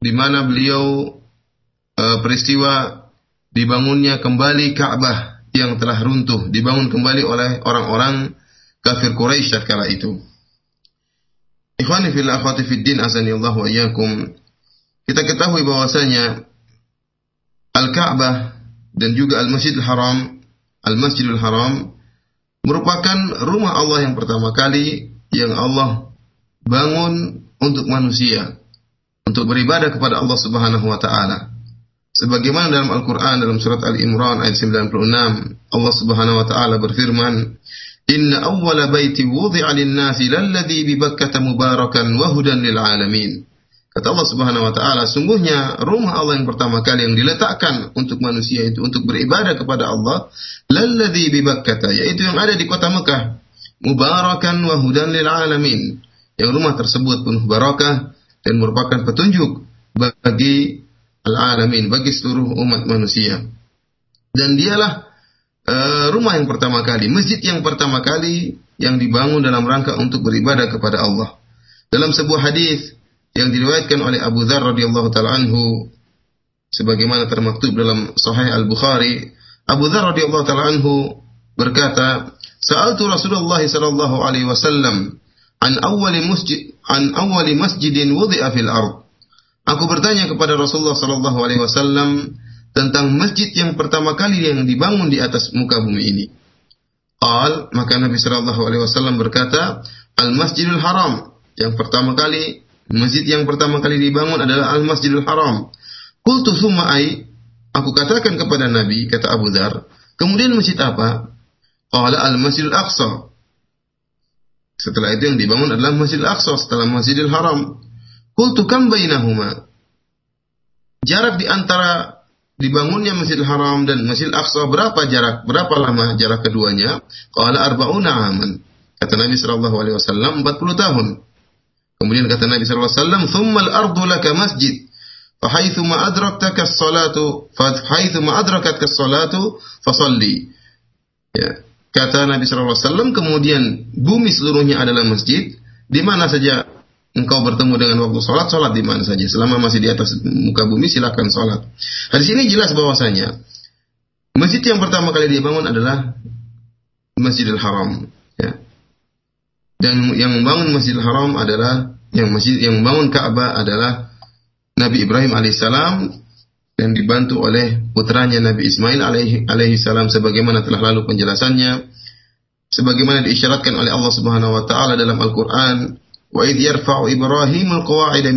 di mana beliau e, peristiwa dibangunnya kembali Ka'bah yang telah runtuh, dibangun kembali oleh orang-orang kafir Quraisy kala itu. Ikhwani fil akhwati fid din azani Allah wa iyyakum. Kita ketahui bahwasanya Al-Ka'bah dan juga Al-Masjidil Haram, Al-Masjidil Haram merupakan rumah Allah yang pertama kali yang Allah bangun untuk manusia untuk beribadah kepada Allah Subhanahu wa taala. Sebagaimana dalam Al-Qur'an dalam surat Al-Imran ayat 96, Allah Subhanahu wa taala berfirman, Inna awwala baiti wudi'a lin-nasi lalladzi bi Bakkah mubarakan wa hudan lil alamin. Kata Allah Subhanahu wa taala, sungguhnya rumah Allah yang pertama kali yang diletakkan untuk manusia itu untuk beribadah kepada Allah, lalladzi bi Bakkah, yaitu yang ada di kota Mekah, mubarakan wa hudan lil alamin. Yang rumah tersebut penuh barakah dan merupakan petunjuk bagi al-alamin, bagi seluruh umat manusia. Dan dialah uh, rumah yang pertama kali, masjid yang pertama kali yang dibangun dalam rangka untuk beribadah kepada Allah. Dalam sebuah hadis yang diriwayatkan oleh Abu Dzar radhiyallahu taala anhu sebagaimana termaktub dalam Sahih Al-Bukhari, Abu Dzar radhiyallahu taala anhu berkata, "Sa'altu Rasulullah sallallahu alaihi wasallam an awwali masjid an awwali masjidin wudi'a fil ard." Aku bertanya kepada Rasulullah sallallahu alaihi wasallam tentang masjid yang pertama kali yang dibangun di atas muka bumi ini. Al maka Nabi Shallallahu Alaihi Wasallam berkata, Al Masjidil Haram yang pertama kali masjid yang pertama kali dibangun adalah Al Masjidil Haram. Kultu summa ai, aku katakan kepada Nabi kata Abu Dar, kemudian masjid apa? Qala Al Masjidil Aqsa. Setelah itu yang dibangun adalah Masjidil Aqsa setelah Masjidil Haram. Kultu kam bainahuma? Jarak di antara dibangunnya Masjidil Haram dan Masjidil Aqsa berapa jarak berapa lama jarak keduanya? Qala arba'una aman. Kata Nabi sallallahu alaihi wasallam 40 tahun. Kemudian kata Nabi sallallahu alaihi wasallam, "Tsumma al-ardu laka masjid." Adraktaka as-salatu, fahaitsu ma adrakatka as-salatu, fasalli. Ya. Kata Nabi sallallahu alaihi wasallam, kemudian bumi seluruhnya adalah masjid, di mana saja engkau bertemu dengan waktu sholat, sholat di mana saja. Selama masih di atas muka bumi, silakan sholat. Di sini jelas bahwasanya masjid yang pertama kali dibangun adalah Masjidil Haram. Ya. Dan yang membangun Masjidil Haram adalah yang masjid yang membangun Ka'bah adalah Nabi Ibrahim alaihissalam dan dibantu oleh putranya Nabi Ismail alaihi, alaihi salam sebagaimana telah lalu penjelasannya sebagaimana diisyaratkan oleh Allah Subhanahu wa taala dalam Al-Qur'an Wa idh yarfa'u Ibrahim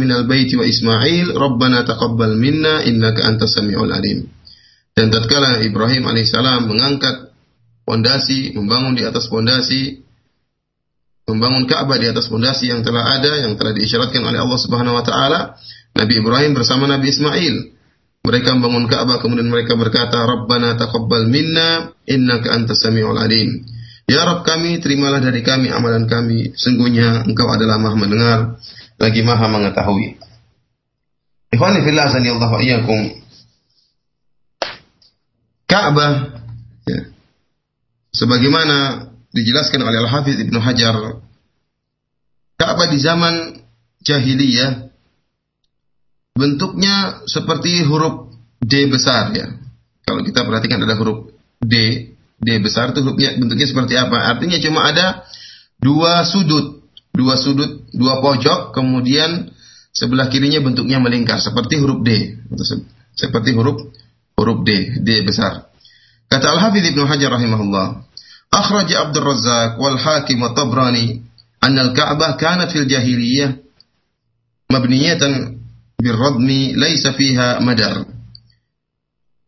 minal baiti wa Ismail, Rabbana taqabbal minna innaka antas samiul alim. Dan tatkala Ibrahim alaihissalam mengangkat pondasi, membangun di atas pondasi, membangun Ka'bah di atas pondasi yang telah ada, yang telah diisyaratkan oleh Allah Subhanahu wa taala, Nabi Ibrahim bersama Nabi Ismail mereka membangun Ka'bah kemudian mereka berkata Rabbana taqabbal minna innaka antas samiul alim. Ya Rabb kami, terimalah dari kami amalan kami. Sungguhnya Engkau adalah Maha mendengar, lagi Maha mengetahui. Ikhwani fillah wa iyyakum. Ka'bah ya. Sebagaimana dijelaskan oleh Al-Hafiz Ibnu Hajar, Ka'bah di zaman jahiliyah bentuknya seperti huruf D besar ya. Kalau kita perhatikan ada huruf D D besar itu hurufnya bentuknya seperti apa? Artinya cuma ada dua sudut, dua sudut, dua pojok, kemudian sebelah kirinya bentuknya melingkar seperti huruf D, seperti huruf huruf D, D besar. Kata Al Hafidh Ibnu Hajar rahimahullah, Razzaq wal Hakim wa Tabrani an al-Ka'bah kanat fil jahiliyah mabniyatan birradmi laysa fiha madar.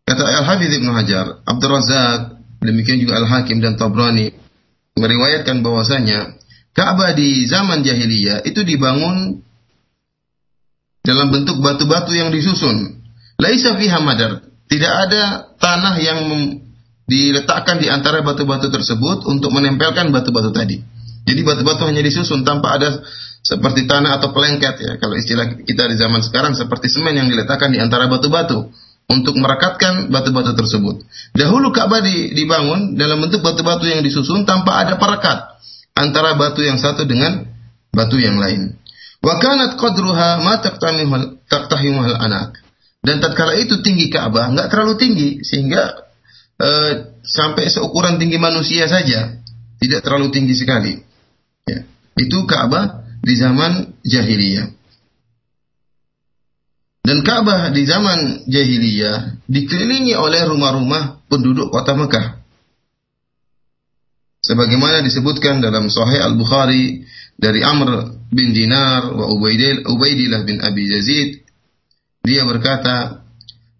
Kata Al Hafidh Ibnu Hajar, Abdul Razzaq demikian juga Al-Hakim dan Tabrani meriwayatkan bahwasanya Ka'bah di zaman jahiliyah itu dibangun dalam bentuk batu-batu yang disusun. Laisa fiha madar. Tidak ada tanah yang diletakkan di antara batu-batu tersebut untuk menempelkan batu-batu tadi. Jadi batu-batu hanya disusun tanpa ada seperti tanah atau pelengket ya. Kalau istilah kita di zaman sekarang seperti semen yang diletakkan di antara batu-batu untuk merekatkan batu-batu tersebut. Dahulu Ka'bah dibangun dalam bentuk batu-batu yang disusun tanpa ada perekat antara batu yang satu dengan batu yang lain. Wa kanat qadruha ma taqtahimuhal anak. Dan tatkala itu tinggi Ka'bah nggak terlalu tinggi sehingga uh, sampai seukuran tinggi manusia saja, tidak terlalu tinggi sekali. Ya. Itu Ka'bah di zaman jahiliyah. Dan Ka'bah di zaman jahiliyah dikelilingi oleh rumah-rumah penduduk kota Mekah. Sebagaimana disebutkan dalam Sahih Al-Bukhari dari Amr bin Dinar wa Ubaidillah bin Abi Yazid dia berkata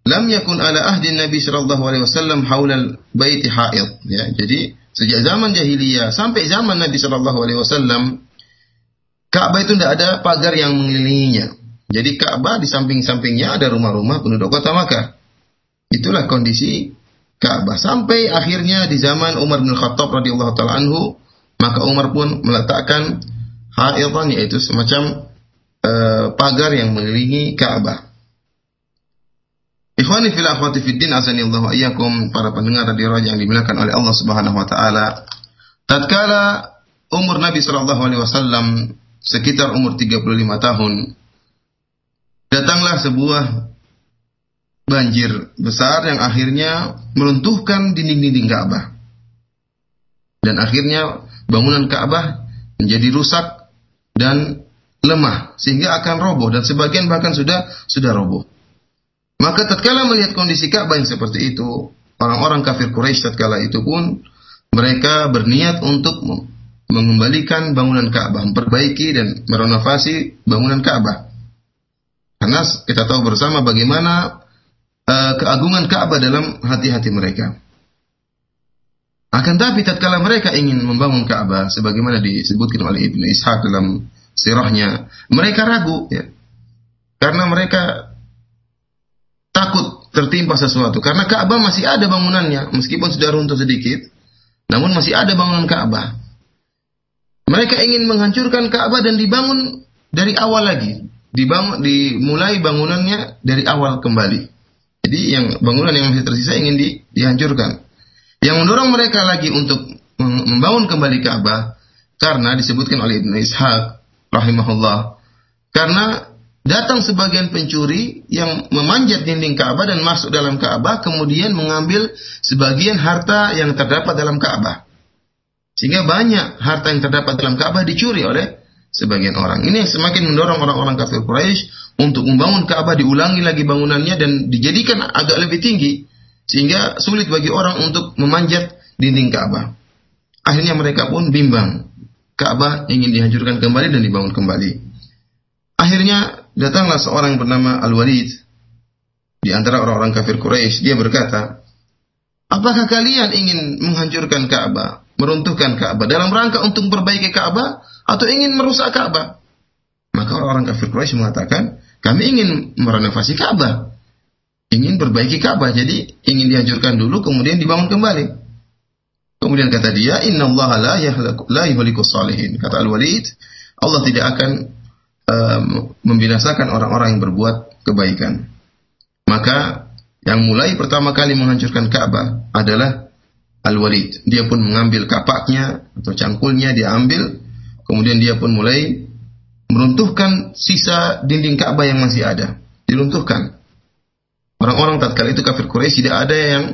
lam yakun ala ahdi Nabi sallallahu alaihi wasallam haulal baiti haid ya jadi sejak zaman jahiliyah sampai zaman Nabi sallallahu alaihi wasallam Ka'bah itu tidak ada pagar yang mengelilinginya jadi Ka'bah di samping-sampingnya ada rumah-rumah penduduk kota Makkah itulah kondisi Ka'bah sampai akhirnya di zaman Umar bin Khattab radhiyallahu taala anhu maka Umar pun meletakkan haitan yaitu semacam uh, pagar yang mengelilingi Ka'bah. Ikhwani fil akhwati fid din azani Allah iyyakum para pendengar radio yang dimuliakan oleh Allah Subhanahu wa taala. Tatkala umur Nabi sallallahu alaihi wasallam sekitar umur 35 tahun datanglah sebuah banjir besar yang akhirnya meruntuhkan dinding-dinding Ka'bah. Dan akhirnya bangunan Ka'bah menjadi rusak dan lemah sehingga akan roboh dan sebagian bahkan sudah sudah roboh. Maka tatkala melihat kondisi Ka'bah yang seperti itu, orang-orang kafir Quraisy tatkala itu pun mereka berniat untuk mengembalikan bangunan Ka'bah, memperbaiki dan merenovasi bangunan Ka'bah. Karena kita tahu bersama bagaimana uh, keagungan Ka'bah dalam hati-hati mereka. Akan tapi tatkala mereka ingin membangun Ka'bah sebagaimana disebutkan oleh Ibnu Ishaq dalam sirahnya, mereka ragu ya. Karena mereka takut tertimpa sesuatu karena Ka'bah masih ada bangunannya meskipun sudah runtuh sedikit, namun masih ada bangunan Ka'bah. Mereka ingin menghancurkan Ka'bah dan dibangun dari awal lagi, dibangun dimulai bangunannya dari awal kembali. Jadi yang bangunan yang masih tersisa ingin di, dihancurkan. Yang mendorong mereka lagi untuk membangun kembali Ka'bah karena disebutkan oleh Ibnu Ishaq rahimahullah. Karena datang sebagian pencuri yang memanjat dinding Ka'bah dan masuk dalam Ka'bah kemudian mengambil sebagian harta yang terdapat dalam Ka'bah. Sehingga banyak harta yang terdapat dalam Ka'bah dicuri oleh sebagian orang. Ini yang semakin mendorong orang-orang kafir Quraisy untuk membangun Ka'bah diulangi lagi bangunannya dan dijadikan agak lebih tinggi sehingga sulit bagi orang untuk memanjat dinding Ka'bah. Akhirnya mereka pun bimbang. Ka'bah ingin dihancurkan kembali dan dibangun kembali. Akhirnya datanglah seorang bernama Al-Walid di antara orang-orang kafir Quraisy. Dia berkata, "Apakah kalian ingin menghancurkan Ka'bah, meruntuhkan Ka'bah dalam rangka untuk memperbaiki Ka'bah atau ingin merusak Ka'bah?" Maka orang-orang kafir Quraisy mengatakan, kami ingin merenovasi Ka'bah. Ingin perbaiki Ka'bah. Jadi ingin dihancurkan dulu kemudian dibangun kembali. Kemudian kata dia, Inna Allah la, la yuhliku salihin. Kata Al-Walid, Allah tidak akan um, membinasakan orang-orang yang berbuat kebaikan. Maka yang mulai pertama kali menghancurkan Ka'bah adalah Al-Walid. Dia pun mengambil kapaknya atau cangkulnya dia ambil, kemudian dia pun mulai meruntuhkan sisa dinding Ka'bah yang masih ada. Diruntuhkan. Orang-orang tatkala itu kafir Quraisy tidak ada yang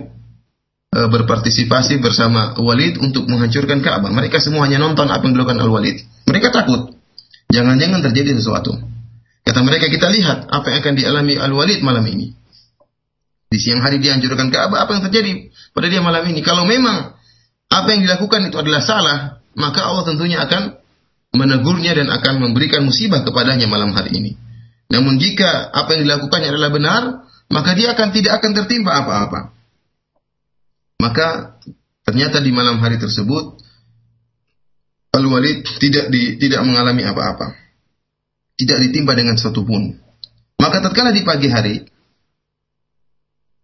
e, berpartisipasi bersama Walid untuk menghancurkan Ka'bah. Mereka semua hanya nonton apa yang dilakukan Al-Walid. Mereka takut. Jangan-jangan terjadi sesuatu. Kata mereka, kita lihat apa yang akan dialami Al-Walid malam ini. Di siang hari dihancurkan Ka'bah, apa yang terjadi pada dia malam ini? Kalau memang apa yang dilakukan itu adalah salah, maka Allah tentunya akan menegurnya dan akan memberikan musibah kepadanya malam hari ini. Namun jika apa yang dilakukannya adalah benar, maka dia akan tidak akan tertimpa apa-apa. Maka ternyata di malam hari tersebut Al-Walid tidak di, tidak mengalami apa-apa. Tidak ditimpa dengan suatu pun. Maka tatkala di pagi hari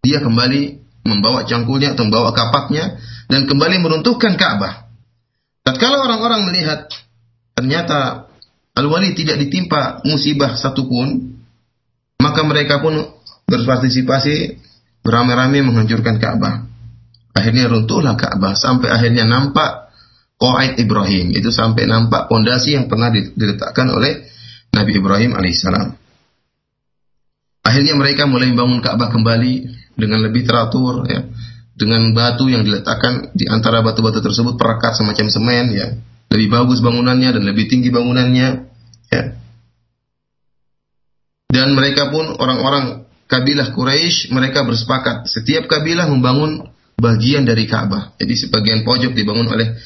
dia kembali membawa cangkulnya atau membawa kapaknya dan kembali meruntuhkan Ka'bah. Tatkala orang-orang melihat ternyata Al-Wali tidak ditimpa musibah satupun, maka mereka pun berpartisipasi beramai-ramai menghancurkan Ka'bah. Akhirnya runtuhlah Ka'bah sampai akhirnya nampak Qaid Ibrahim. Itu sampai nampak pondasi yang pernah diletakkan oleh Nabi Ibrahim alaihissalam. Akhirnya mereka mulai membangun Ka'bah kembali dengan lebih teratur ya. Dengan batu yang diletakkan di antara batu-batu tersebut perekat semacam semen ya. Lebih bagus bangunannya dan lebih tinggi bangunannya ya. Dan mereka pun orang-orang kabilah Quraisy mereka bersepakat setiap kabilah membangun bagian dari Ka'bah. Jadi sebagian pojok dibangun oleh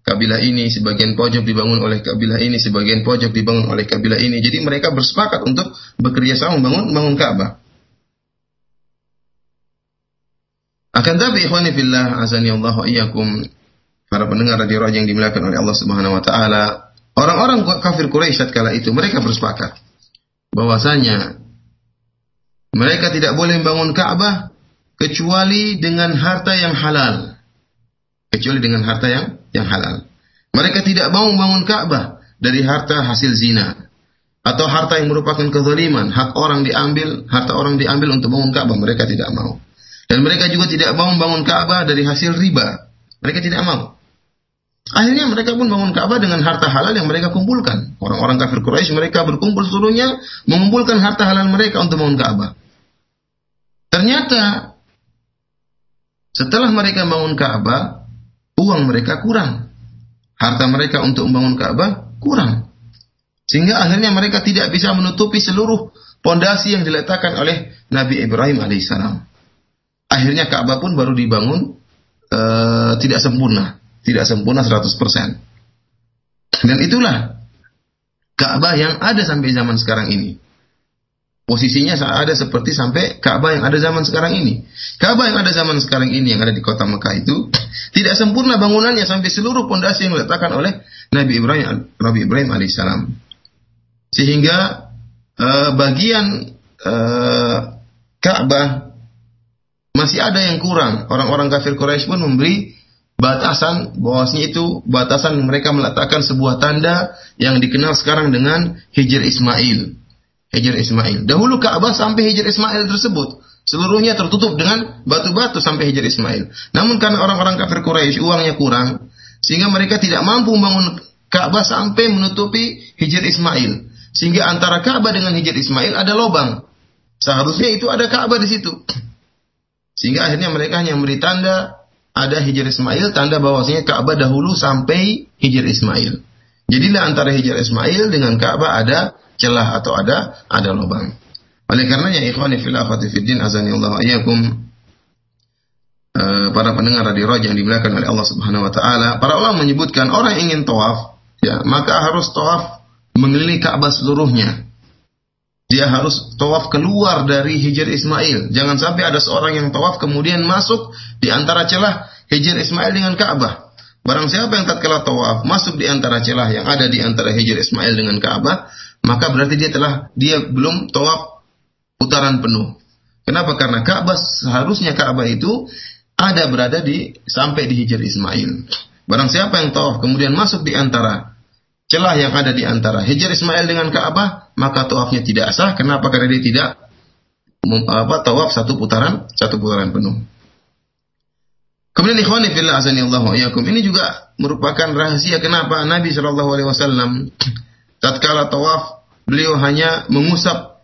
kabilah ini, sebagian pojok dibangun oleh kabilah ini, sebagian pojok dibangun oleh kabilah ini. Jadi mereka bersepakat untuk bekerja sama membangun membangun Ka'bah. Akan tapi ikhwani fillah azani Allah para pendengar radio yang dimuliakan oleh Allah Subhanahu wa taala, orang-orang kafir Quraisy tatkala itu mereka bersepakat bahwasanya mereka tidak boleh membangun Ka'bah kecuali dengan harta yang halal. Kecuali dengan harta yang yang halal. Mereka tidak mau membangun Ka'bah dari harta hasil zina atau harta yang merupakan kezaliman, hak orang diambil, harta orang diambil untuk membangun Ka'bah, mereka tidak mau. Dan mereka juga tidak mau membangun Ka'bah dari hasil riba. Mereka tidak mau. Akhirnya mereka pun bangun Ka'bah dengan harta halal yang mereka kumpulkan. Orang-orang kafir Quraisy mereka berkumpul seluruhnya mengumpulkan harta halal mereka untuk membangun Ka'bah. Ternyata setelah mereka membangun Ka'bah, uang mereka kurang. Harta mereka untuk membangun Ka'bah kurang. Sehingga akhirnya mereka tidak bisa menutupi seluruh pondasi yang diletakkan oleh Nabi Ibrahim alaihissalam. Akhirnya Ka'bah pun baru dibangun uh, tidak sempurna, tidak sempurna 100%. Dan itulah Ka'bah yang ada sampai zaman sekarang ini. Posisinya ada seperti sampai Ka'bah yang ada zaman sekarang ini. Ka'bah yang ada zaman sekarang ini yang ada di kota Mekah itu tidak sempurna bangunannya sampai seluruh pondasi yang diletakkan oleh Nabi Ibrahim Nabi Ibrahim alaihissalam. Sehingga uh, bagian uh, Ka'bah masih ada yang kurang. Orang-orang kafir Quraisy pun memberi batasan bahwasanya itu batasan mereka meletakkan sebuah tanda yang dikenal sekarang dengan Hijr Ismail Hijr Ismail. Dahulu Ka'bah sampai Hijr Ismail tersebut seluruhnya tertutup dengan batu-batu sampai Hijr Ismail. Namun karena orang-orang kafir Quraisy uangnya kurang, sehingga mereka tidak mampu membangun Ka'bah sampai menutupi Hijr Ismail. Sehingga antara Ka'bah dengan Hijr Ismail ada lubang. Seharusnya itu ada Ka'bah di situ. Sehingga akhirnya mereka hanya memberi tanda ada Hijr Ismail, tanda bahwasanya Ka'bah dahulu sampai Hijr Ismail. Jadilah antara Hijr Ismail dengan Ka'bah ada celah atau ada ada lubang. Oleh karenanya ikhwani fil akhwati azani Allah ayyakum uh, para pendengar radio Raja yang dimuliakan oleh Allah Subhanahu wa taala, para ulama menyebutkan orang ingin tawaf, ya, maka harus tawaf mengelilingi Ka'bah seluruhnya. Dia harus tawaf keluar dari Hijr Ismail. Jangan sampai ada seorang yang tawaf kemudian masuk di antara celah Hijr Ismail dengan Ka'bah. Barang siapa yang tatkala tawaf masuk di antara celah yang ada di antara Hijr Ismail dengan Ka'bah, maka berarti dia telah dia belum tawaf putaran penuh. Kenapa? Karena Ka'bah seharusnya Ka'bah itu ada berada di sampai di Hijr Ismail. Barang siapa yang tawaf kemudian masuk di antara celah yang ada di antara Hijr Ismail dengan Ka'bah, maka tawafnya tidak sah. Kenapa? Karena dia tidak apa tawaf satu putaran satu putaran penuh. Kemudian ikhwani fillah azani Allah wa Ini juga merupakan rahasia kenapa Nabi Shallallahu alaihi wasallam tatkala tawaf beliau hanya mengusap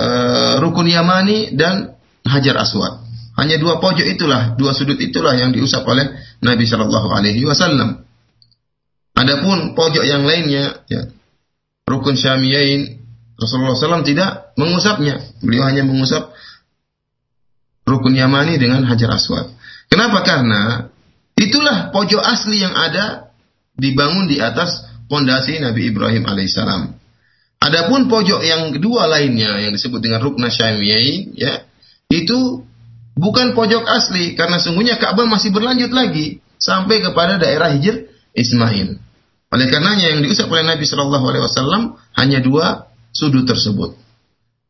uh, rukun Yamani dan Hajar Aswad. Hanya dua pojok itulah, dua sudut itulah yang diusap oleh Nabi Shallallahu Alaihi Wasallam. Adapun pojok yang lainnya, ya, rukun Syamiyain, Rasulullah SAW tidak mengusapnya. Beliau hanya mengusap rukun Yamani dengan Hajar Aswad. Kenapa? Karena itulah pojok asli yang ada dibangun di atas pondasi Nabi Ibrahim alaihissalam. Adapun pojok yang kedua lainnya yang disebut dengan rukna syamiyai ya, itu bukan pojok asli karena sungguhnya Ka'bah masih berlanjut lagi sampai kepada daerah Hijr Ismail. Oleh karenanya yang diusap oleh Nabi Shallallahu alaihi wasallam hanya dua sudut tersebut.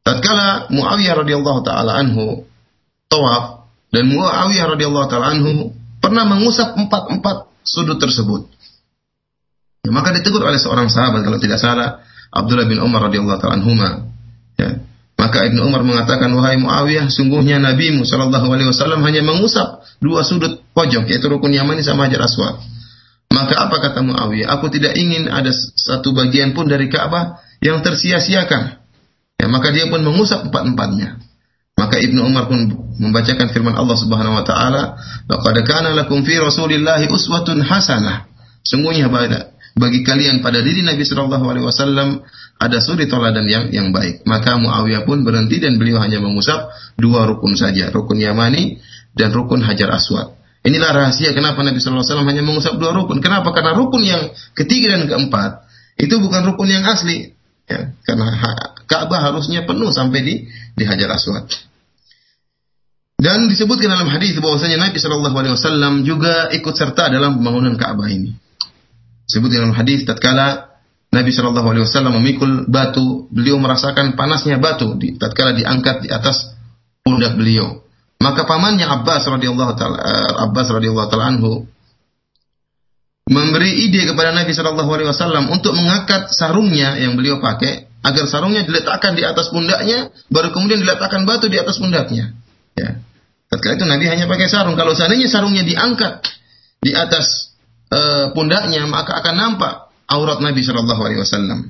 Tatkala Muawiyah radhiyallahu taala anhu tawaf dan Muawiyah radhiyallahu taala anhu pernah mengusap empat-empat sudut tersebut. Ya, maka ditegur oleh seorang sahabat kalau tidak salah Abdullah bin Umar radhiyallahu taala anhuma. Ya. Maka Ibnu Umar mengatakan wahai Muawiyah sungguhnya Nabi sallallahu alaihi wasallam hanya mengusap dua sudut pojok yaitu rukun Yamani sama Hajar Aswad. Maka apa kata Muawiyah? Aku tidak ingin ada satu bagian pun dari Ka'bah yang tersia-siakan. Ya, maka dia pun mengusap empat-empatnya. Maka Ibnu Umar pun membacakan firman Allah Subhanahu wa taala, "Laqad kana lakum fi Rasulillahi uswatun hasanah." Sungguhnya bagi kalian pada diri Nabi Shallallahu alaihi wasallam ada suri toladan yang yang baik. Maka Muawiyah pun berhenti dan beliau hanya mengusap dua rukun saja, rukun Yamani dan rukun Hajar Aswad. Inilah rahasia kenapa Nabi wasallam hanya mengusap dua rukun. Kenapa? Karena rukun yang ketiga dan keempat itu bukan rukun yang asli. Ya, karena Ka'bah harusnya penuh sampai di di Hajar Aswad. Dan disebutkan dalam hadis bahwasanya Nabi Shallallahu Alaihi Wasallam juga ikut serta dalam pembangunan Ka'bah ini. Disebutkan dalam hadis tatkala Nabi Shallallahu Alaihi Wasallam memikul batu, beliau merasakan panasnya batu tatkala diangkat di atas pundak beliau. Maka pamannya Abbas radhiyallahu taala eh, Abbas radhiyallahu taala anhu memberi ide kepada Nabi Shallallahu Alaihi Wasallam untuk mengangkat sarungnya yang beliau pakai agar sarungnya diletakkan di atas pundaknya, baru kemudian diletakkan batu di atas pundaknya. Ya. Ketika itu Nabi hanya pakai sarung. Kalau seandainya sarungnya diangkat di atas uh, pundaknya, maka akan nampak aurat Nabi Shallallahu Alaihi Wasallam.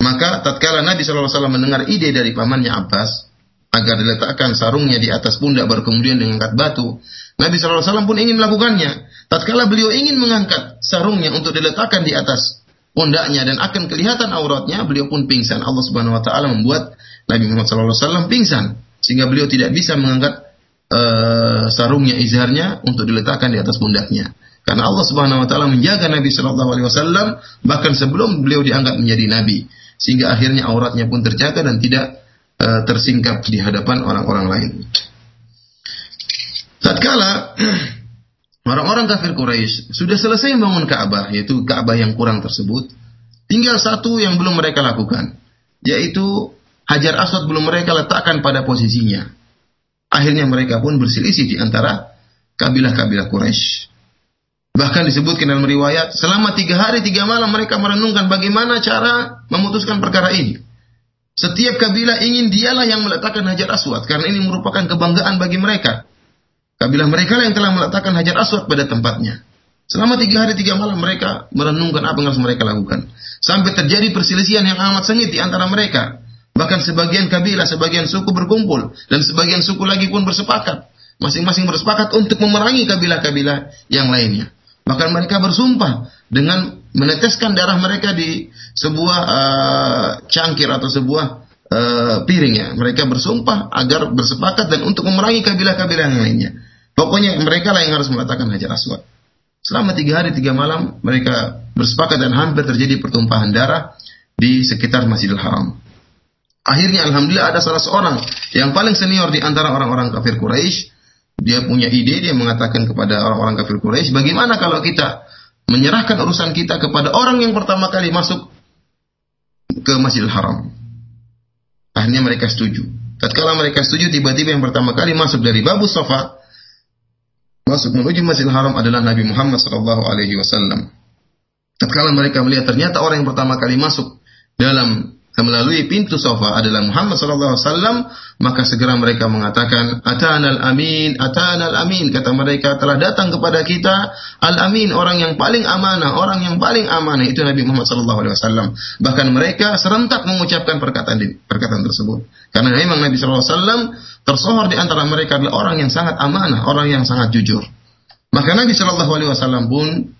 Maka tatkala Nabi Shallallahu Alaihi Wasallam mendengar ide dari pamannya Abbas agar diletakkan sarungnya di atas pundak baru kemudian diangkat batu, Nabi Wasallam pun ingin melakukannya. Tatkala beliau ingin mengangkat sarungnya untuk diletakkan di atas pundaknya dan akan kelihatan auratnya, beliau pun pingsan. Allah Subhanahu wa taala membuat Nabi Muhammad SAW pingsan sehingga beliau tidak bisa mengangkat uh, sarungnya izharnya untuk diletakkan di atas pundaknya. Karena Allah Subhanahu wa taala menjaga Nabi Shallallahu alaihi wasallam bahkan sebelum beliau diangkat menjadi nabi sehingga akhirnya auratnya pun terjaga dan tidak uh, tersingkap di hadapan orang-orang lain. Tatkala Orang-orang kafir Quraisy sudah selesai membangun Ka'bah, yaitu Ka'bah yang kurang tersebut. Tinggal satu yang belum mereka lakukan, yaitu Hajar Aswad belum mereka letakkan pada posisinya. Akhirnya mereka pun berselisih di antara kabilah-kabilah Quraisy. Bahkan disebutkan dalam riwayat, selama tiga hari tiga malam mereka merenungkan bagaimana cara memutuskan perkara ini. Setiap kabilah ingin dialah yang meletakkan Hajar Aswad, karena ini merupakan kebanggaan bagi mereka. Kabilah mereka yang telah meletakkan hajar aswad pada tempatnya. Selama tiga hari tiga malam mereka merenungkan apa yang harus mereka lakukan. Sampai terjadi perselisihan yang amat sengit di antara mereka. Bahkan sebagian kabilah, sebagian suku berkumpul. Dan sebagian suku lagi pun bersepakat. Masing-masing bersepakat untuk memerangi kabilah-kabilah yang lainnya. Bahkan mereka bersumpah dengan meneteskan darah mereka di sebuah uh, cangkir atau sebuah uh, piring ya. Mereka bersumpah agar bersepakat dan untuk memerangi kabilah-kabilah yang lainnya. Pokoknya mereka lah yang harus meletakkan hajar aswad. Selama tiga hari tiga malam mereka bersepakat dan hampir terjadi pertumpahan darah di sekitar Masjidil Haram. Akhirnya alhamdulillah ada salah seorang yang paling senior di antara orang-orang kafir Quraisy. Dia punya ide, dia mengatakan kepada orang-orang kafir Quraisy, bagaimana kalau kita menyerahkan urusan kita kepada orang yang pertama kali masuk ke Masjidil Haram. Akhirnya mereka setuju. Tatkala mereka setuju, tiba-tiba yang pertama kali masuk dari Babu Sofa, masuk menuju Masjidil Haram adalah Nabi Muhammad sallallahu alaihi wasallam. Tatkala mereka melihat ternyata orang yang pertama kali masuk dalam melalui pintu sofa adalah Muhammad wasallam, maka segera mereka mengatakan, "Atanal amin, atanal amin." Kata mereka, telah datang kepada kita al-amin, orang yang paling amanah, orang yang paling amanah itu Nabi Muhammad wasallam. Bahkan mereka serentak mengucapkan perkataan perkataan tersebut. Karena memang Nabi wasallam tersohor di antara mereka adalah orang yang sangat amanah, orang yang sangat jujur. Maka Nabi Shallallahu Alaihi Wasallam pun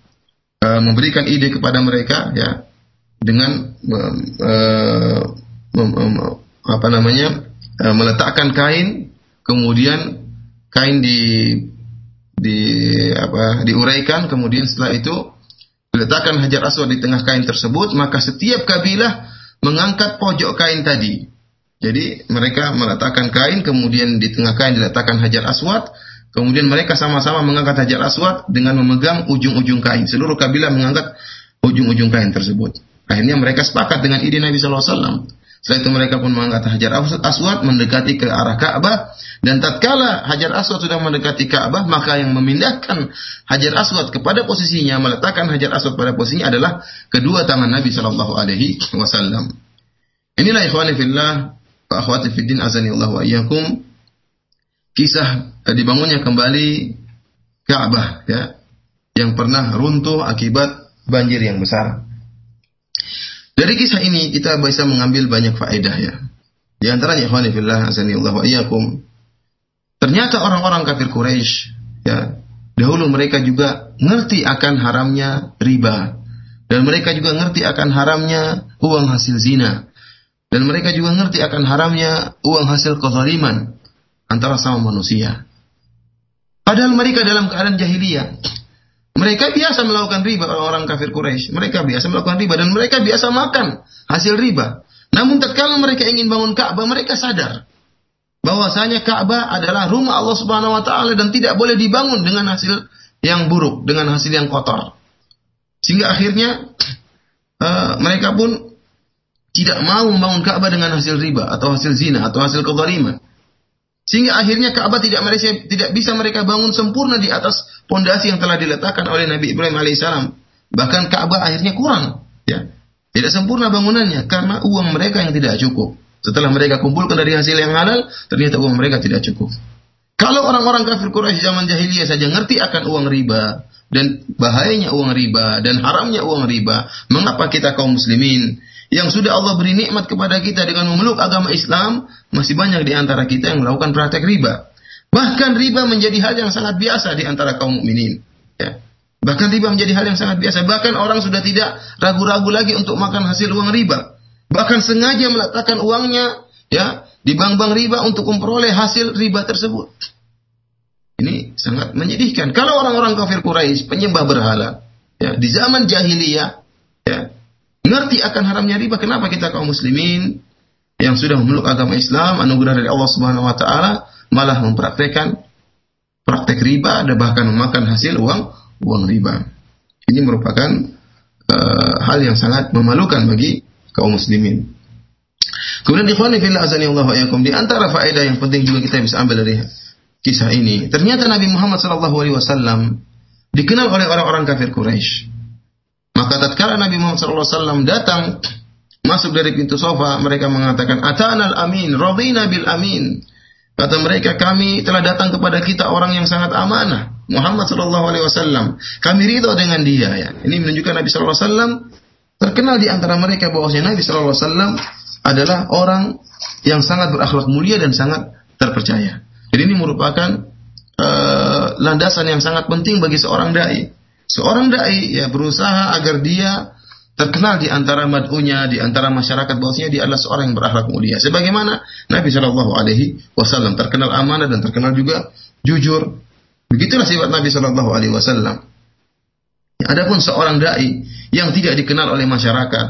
uh, memberikan ide kepada mereka ya dengan uh, apa namanya uh, meletakkan kain, kemudian kain di di apa diuraikan, kemudian setelah itu diletakkan hajar aswad di tengah kain tersebut, maka setiap kabilah mengangkat pojok kain tadi jadi mereka meletakkan kain, kemudian di tengah kain diletakkan hajar aswad, kemudian mereka sama-sama mengangkat hajar aswad dengan memegang ujung-ujung kain. Seluruh kabilah mengangkat ujung-ujung kain tersebut. Akhirnya mereka sepakat dengan ide Nabi SAW. Setelah itu mereka pun mengangkat hajar aswad mendekati ke arah Ka'bah dan tatkala hajar aswad sudah mendekati Ka'bah maka yang memindahkan hajar aswad kepada posisinya meletakkan hajar aswad pada posisinya adalah kedua tangan Nabi Shallallahu Alaihi Wasallam. Inilah ikhwani fillah akhwati fiddin azani Allah wa iyyakum kisah eh, dibangunnya kembali Ka'bah ya yang pernah runtuh akibat banjir yang besar. Dari kisah ini kita bisa mengambil banyak faedah ya. Di antaranya ikhwani fillah azani Allah wa iyyakum. Ternyata orang-orang kafir Quraisy ya, dahulu mereka juga ngerti akan haramnya riba. Dan mereka juga ngerti akan haramnya uang hasil zina. Dan mereka juga ngerti akan haramnya uang hasil kezaliman antara sama manusia. Padahal mereka dalam keadaan jahiliyah. Mereka biasa melakukan riba orang-orang kafir Quraisy. Mereka biasa melakukan riba dan mereka biasa makan hasil riba. Namun tatkala mereka ingin bangun Ka'bah, mereka sadar bahwasanya Ka'bah adalah rumah Allah Subhanahu wa taala dan tidak boleh dibangun dengan hasil yang buruk, dengan hasil yang kotor. Sehingga akhirnya uh, mereka pun tidak mau membangun Ka'bah dengan hasil riba atau hasil zina atau hasil kezaliman. Sehingga akhirnya Ka'bah tidak mereka tidak bisa mereka bangun sempurna di atas pondasi yang telah diletakkan oleh Nabi Ibrahim alaihissalam. Bahkan Ka'bah akhirnya kurang, ya. Tidak sempurna bangunannya karena uang mereka yang tidak cukup. Setelah mereka kumpulkan dari hasil yang halal, ternyata uang mereka tidak cukup. Kalau orang-orang kafir Quraisy zaman jahiliyah saja ngerti akan uang riba dan bahayanya uang riba dan haramnya uang riba, mengapa kita kaum muslimin yang sudah Allah beri nikmat kepada kita dengan memeluk agama Islam, masih banyak di antara kita yang melakukan praktek riba. Bahkan riba menjadi hal yang sangat biasa di antara kaum mukminin. Ya. Bahkan riba menjadi hal yang sangat biasa. Bahkan orang sudah tidak ragu-ragu lagi untuk makan hasil uang riba. Bahkan sengaja meletakkan uangnya ya di bank-bank riba untuk memperoleh hasil riba tersebut. Ini sangat menyedihkan. Kalau orang-orang kafir Quraisy penyembah berhala, ya di zaman jahiliyah, ya ngerti akan haramnya riba. Kenapa kita kaum muslimin yang sudah memeluk agama Islam, anugerah dari Allah Subhanahu wa taala malah mempraktekkan praktek riba dan bahkan memakan hasil uang uang riba. Ini merupakan uh, hal yang sangat memalukan bagi kaum muslimin. Kemudian ikhwan fillah azani Allah wa di antara faedah yang penting juga kita bisa ambil dari kisah ini. Ternyata Nabi Muhammad sallallahu alaihi wasallam dikenal oleh orang-orang kafir Quraisy. Maka tatkala Nabi Muhammad SAW datang masuk dari pintu sofa, mereka mengatakan, Atana al-amin, radina bil amin. Kata mereka, kami telah datang kepada kita orang yang sangat amanah. Muhammad Sallallahu Alaihi Wasallam. Kami ridho dengan dia. Ya. Ini menunjukkan Nabi Sallallahu Alaihi Wasallam terkenal di antara mereka bahwasanya Nabi Sallallahu Alaihi Wasallam adalah orang yang sangat berakhlak mulia dan sangat terpercaya. Jadi ini merupakan uh, landasan yang sangat penting bagi seorang dai. Seorang dai ya berusaha agar dia terkenal di antara mad'unya, di antara masyarakat bahwasanya dia adalah seorang yang berakhlak mulia. Sebagaimana Nabi Shallallahu Alaihi Wasallam terkenal amanah dan terkenal juga jujur. Begitulah sifat Nabi Shallallahu Alaihi Wasallam. Adapun seorang dai yang tidak dikenal oleh masyarakat,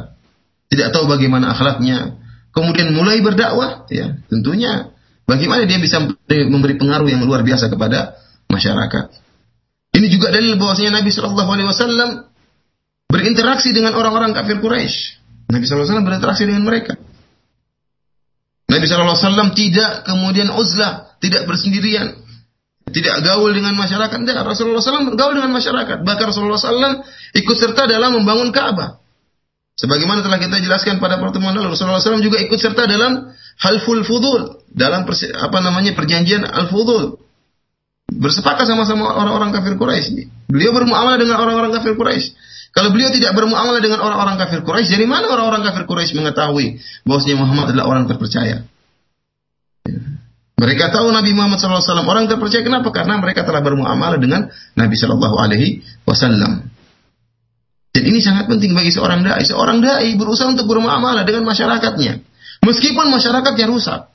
tidak tahu bagaimana akhlaknya, kemudian mulai berdakwah, ya tentunya bagaimana dia bisa memberi pengaruh yang luar biasa kepada masyarakat. Ini juga dalil bahwasanya Nabi Shallallahu Alaihi Wasallam berinteraksi dengan orang-orang kafir Quraisy. Nabi Shallallahu Alaihi Wasallam berinteraksi dengan mereka. Nabi Shallallahu Alaihi Wasallam tidak kemudian uzlah, tidak bersendirian, tidak gaul dengan masyarakat. Tidak, Rasulullah SAW gaul dengan masyarakat. Bahkan Rasulullah SAW ikut serta dalam membangun Ka'bah. Sebagaimana telah kita jelaskan pada pertemuan lalu, Rasulullah SAW juga ikut serta dalam halful fudul, dalam apa namanya perjanjian al-fudul bersepakat sama-sama orang-orang kafir Quraisy. Beliau bermuamalah dengan orang-orang kafir Quraisy. Kalau beliau tidak bermuamalah dengan orang-orang kafir Quraisy, dari mana orang-orang kafir Quraisy mengetahui bahwasanya Muhammad adalah orang terpercaya? Mereka tahu Nabi Muhammad SAW orang terpercaya. Kenapa? Karena mereka telah bermuamalah dengan Nabi Shallallahu Alaihi Wasallam. Dan ini sangat penting bagi seorang dai. Seorang dai berusaha untuk bermuamalah dengan masyarakatnya, meskipun masyarakatnya rusak.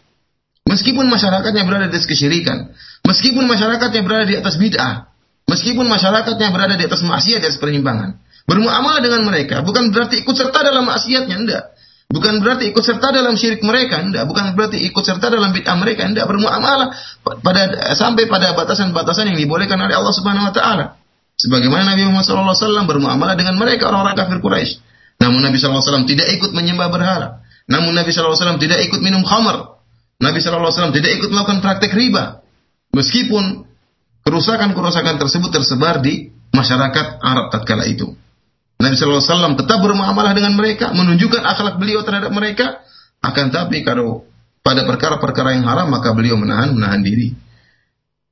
Meskipun masyarakatnya berada di atas kesyirikan, meskipun masyarakatnya berada di atas bid'ah, meskipun masyarakatnya berada di atas maksiat atas penyimpangan, bermuamalah dengan mereka bukan berarti ikut serta dalam maksiatnya, enggak. Bukan berarti ikut serta dalam syirik mereka, enggak. Bukan berarti ikut serta dalam bid'ah mereka, enggak. Bermuamalah pada sampai pada batasan-batasan yang dibolehkan oleh Allah Subhanahu wa taala. Sebagaimana Nabi Muhammad SAW bermuamalah dengan mereka orang-orang kafir Quraisy. Namun Nabi SAW tidak ikut menyembah berhala. Namun Nabi SAW tidak ikut minum khamar. Nabi SAW tidak ikut melakukan praktek riba. Meskipun kerusakan-kerusakan tersebut tersebar di masyarakat Arab tatkala itu. Nabi SAW tetap bermuamalah dengan mereka, menunjukkan akhlak beliau terhadap mereka. Akan tapi kalau pada perkara-perkara yang haram maka beliau menahan menahan diri.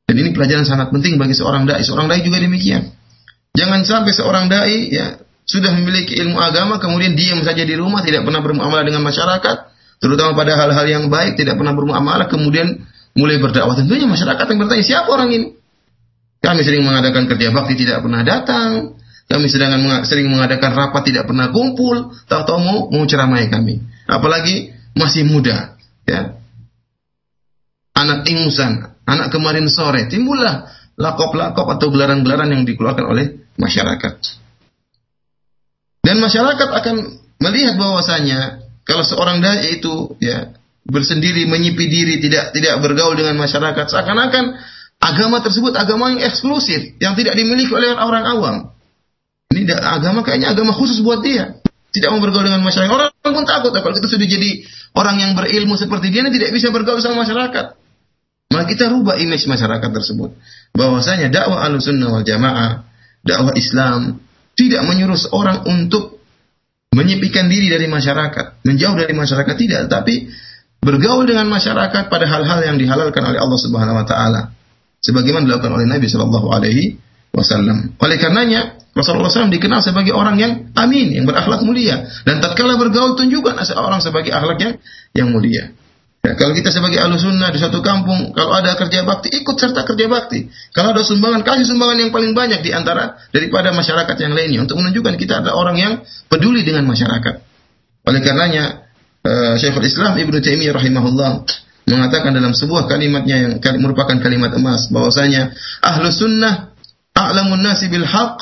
Dan ini pelajaran sangat penting bagi seorang dai. Seorang dai juga demikian. Jangan sampai seorang dai ya sudah memiliki ilmu agama kemudian diam saja di rumah tidak pernah bermuamalah dengan masyarakat, terutama pada hal-hal yang baik tidak pernah bermuamalah kemudian mulai berdakwah tentunya masyarakat yang bertanya siapa orang ini? Kami sering mengadakan kerja bakti tidak pernah datang. Kami sedang sering mengadakan rapat tidak pernah kumpul. Tahu-tahu mau, mau ceramai kami. Apalagi masih muda. Ya. Anak ingusan. Anak kemarin sore. Timbullah lakop-lakop atau gelaran-gelaran yang dikeluarkan oleh masyarakat. Dan masyarakat akan melihat bahwasanya kalau seorang dai itu ya bersendiri menyipi diri tidak tidak bergaul dengan masyarakat seakan-akan agama tersebut agama yang eksklusif yang tidak dimiliki oleh orang awam. Ini agama kayaknya agama khusus buat dia. Tidak mau bergaul dengan masyarakat. Orang pun takut kalau kita sudah jadi orang yang berilmu seperti dia tidak bisa bergaul sama masyarakat. Maka kita rubah image masyarakat tersebut. Bahwasanya dakwah al-sunnah wal jamaah, dakwah Islam tidak menyuruh seorang untuk menyepikan diri dari masyarakat, menjauh dari masyarakat tidak, tapi bergaul dengan masyarakat pada hal-hal yang dihalalkan oleh Allah Subhanahu wa taala sebagaimana dilakukan oleh Nabi Shallallahu Alaihi Wasallam. Oleh karenanya Rasulullah SAW dikenal sebagai orang yang amin, yang berakhlak mulia. Dan tatkala bergaul tunjukkan orang sebagai akhlak yang, yang mulia. Ya, kalau kita sebagai ahlu sunnah di satu kampung, kalau ada kerja bakti, ikut serta kerja bakti. Kalau ada sumbangan, kasih sumbangan yang paling banyak di antara daripada masyarakat yang lainnya. Untuk menunjukkan kita adalah orang yang peduli dengan masyarakat. Oleh karenanya, uh, Syekhul Islam Ibnu Taimiyah rahimahullah mengatakan dalam sebuah kalimatnya yang merupakan kalimat emas bahwasanya ahlu sunnah a'lamun nasi bil haq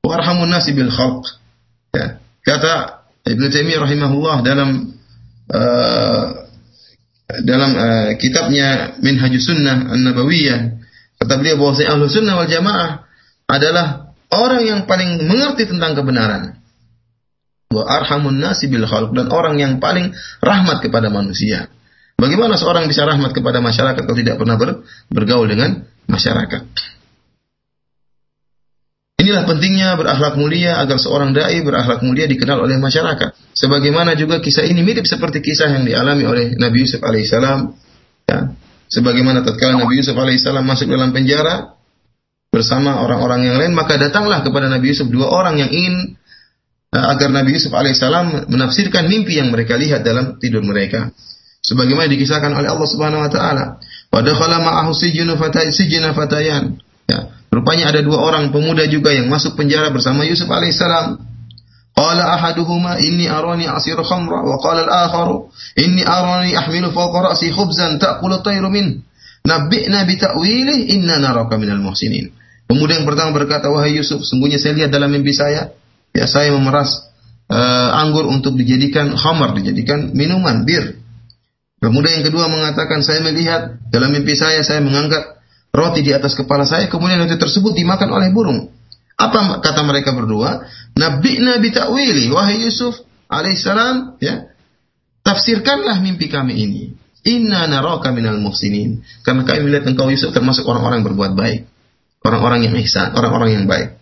wa arhamun nasi bil khalq. Ya. Kata Ibnu Taimiyah rahimahullah dalam uh, dalam uh, kitabnya Minhajus Sunnah An-Nabawiyah kata beliau bahwasanya ahlu sunnah wal jamaah adalah orang yang paling mengerti tentang kebenaran wa arhamun nasi bil khalq dan orang yang paling rahmat kepada manusia. Bagaimana seorang bisa rahmat kepada masyarakat kalau tidak pernah ber, bergaul dengan masyarakat? Inilah pentingnya berakhlak mulia agar seorang dai berakhlak mulia dikenal oleh masyarakat. Sebagaimana juga kisah ini mirip seperti kisah yang dialami oleh Nabi Yusuf alaihissalam. Ya. Sebagaimana tatkala Nabi Yusuf alaihissalam masuk dalam penjara bersama orang-orang yang lain, maka datanglah kepada Nabi Yusuf dua orang yang ingin uh, agar Nabi Yusuf alaihissalam menafsirkan mimpi yang mereka lihat dalam tidur mereka sebagaimana dikisahkan oleh Allah Subhanahu wa taala. Wa dakhala ma'ahu sijnu sijna fatayan. Ya, rupanya ada dua orang pemuda juga yang masuk penjara bersama Yusuf alaihissalam. Qala ahaduhuma inni arani asiru khamra wa qala al-akharu inni arani ahmilu fawqa ra'si khubzan ta'kulu tayru min. Nabbi'na bi ta'wilih inna naraka minal muhsinin. Pemuda yang pertama berkata, "Wahai Yusuf, sungguhnya saya lihat dalam mimpi saya, ya saya memeras uh, anggur untuk dijadikan khamar, dijadikan minuman bir. Pemuda yang kedua mengatakan, saya melihat dalam mimpi saya, saya mengangkat roti di atas kepala saya, kemudian roti tersebut dimakan oleh burung. Apa kata mereka berdua? Nabi Nabi ta'wili, wahai Yusuf alaihissalam, ya, tafsirkanlah mimpi kami ini. Inna naraka minal muhsinin. Karena kami melihat engkau Yusuf termasuk orang-orang berbuat baik. Orang-orang yang ihsan, orang-orang yang baik.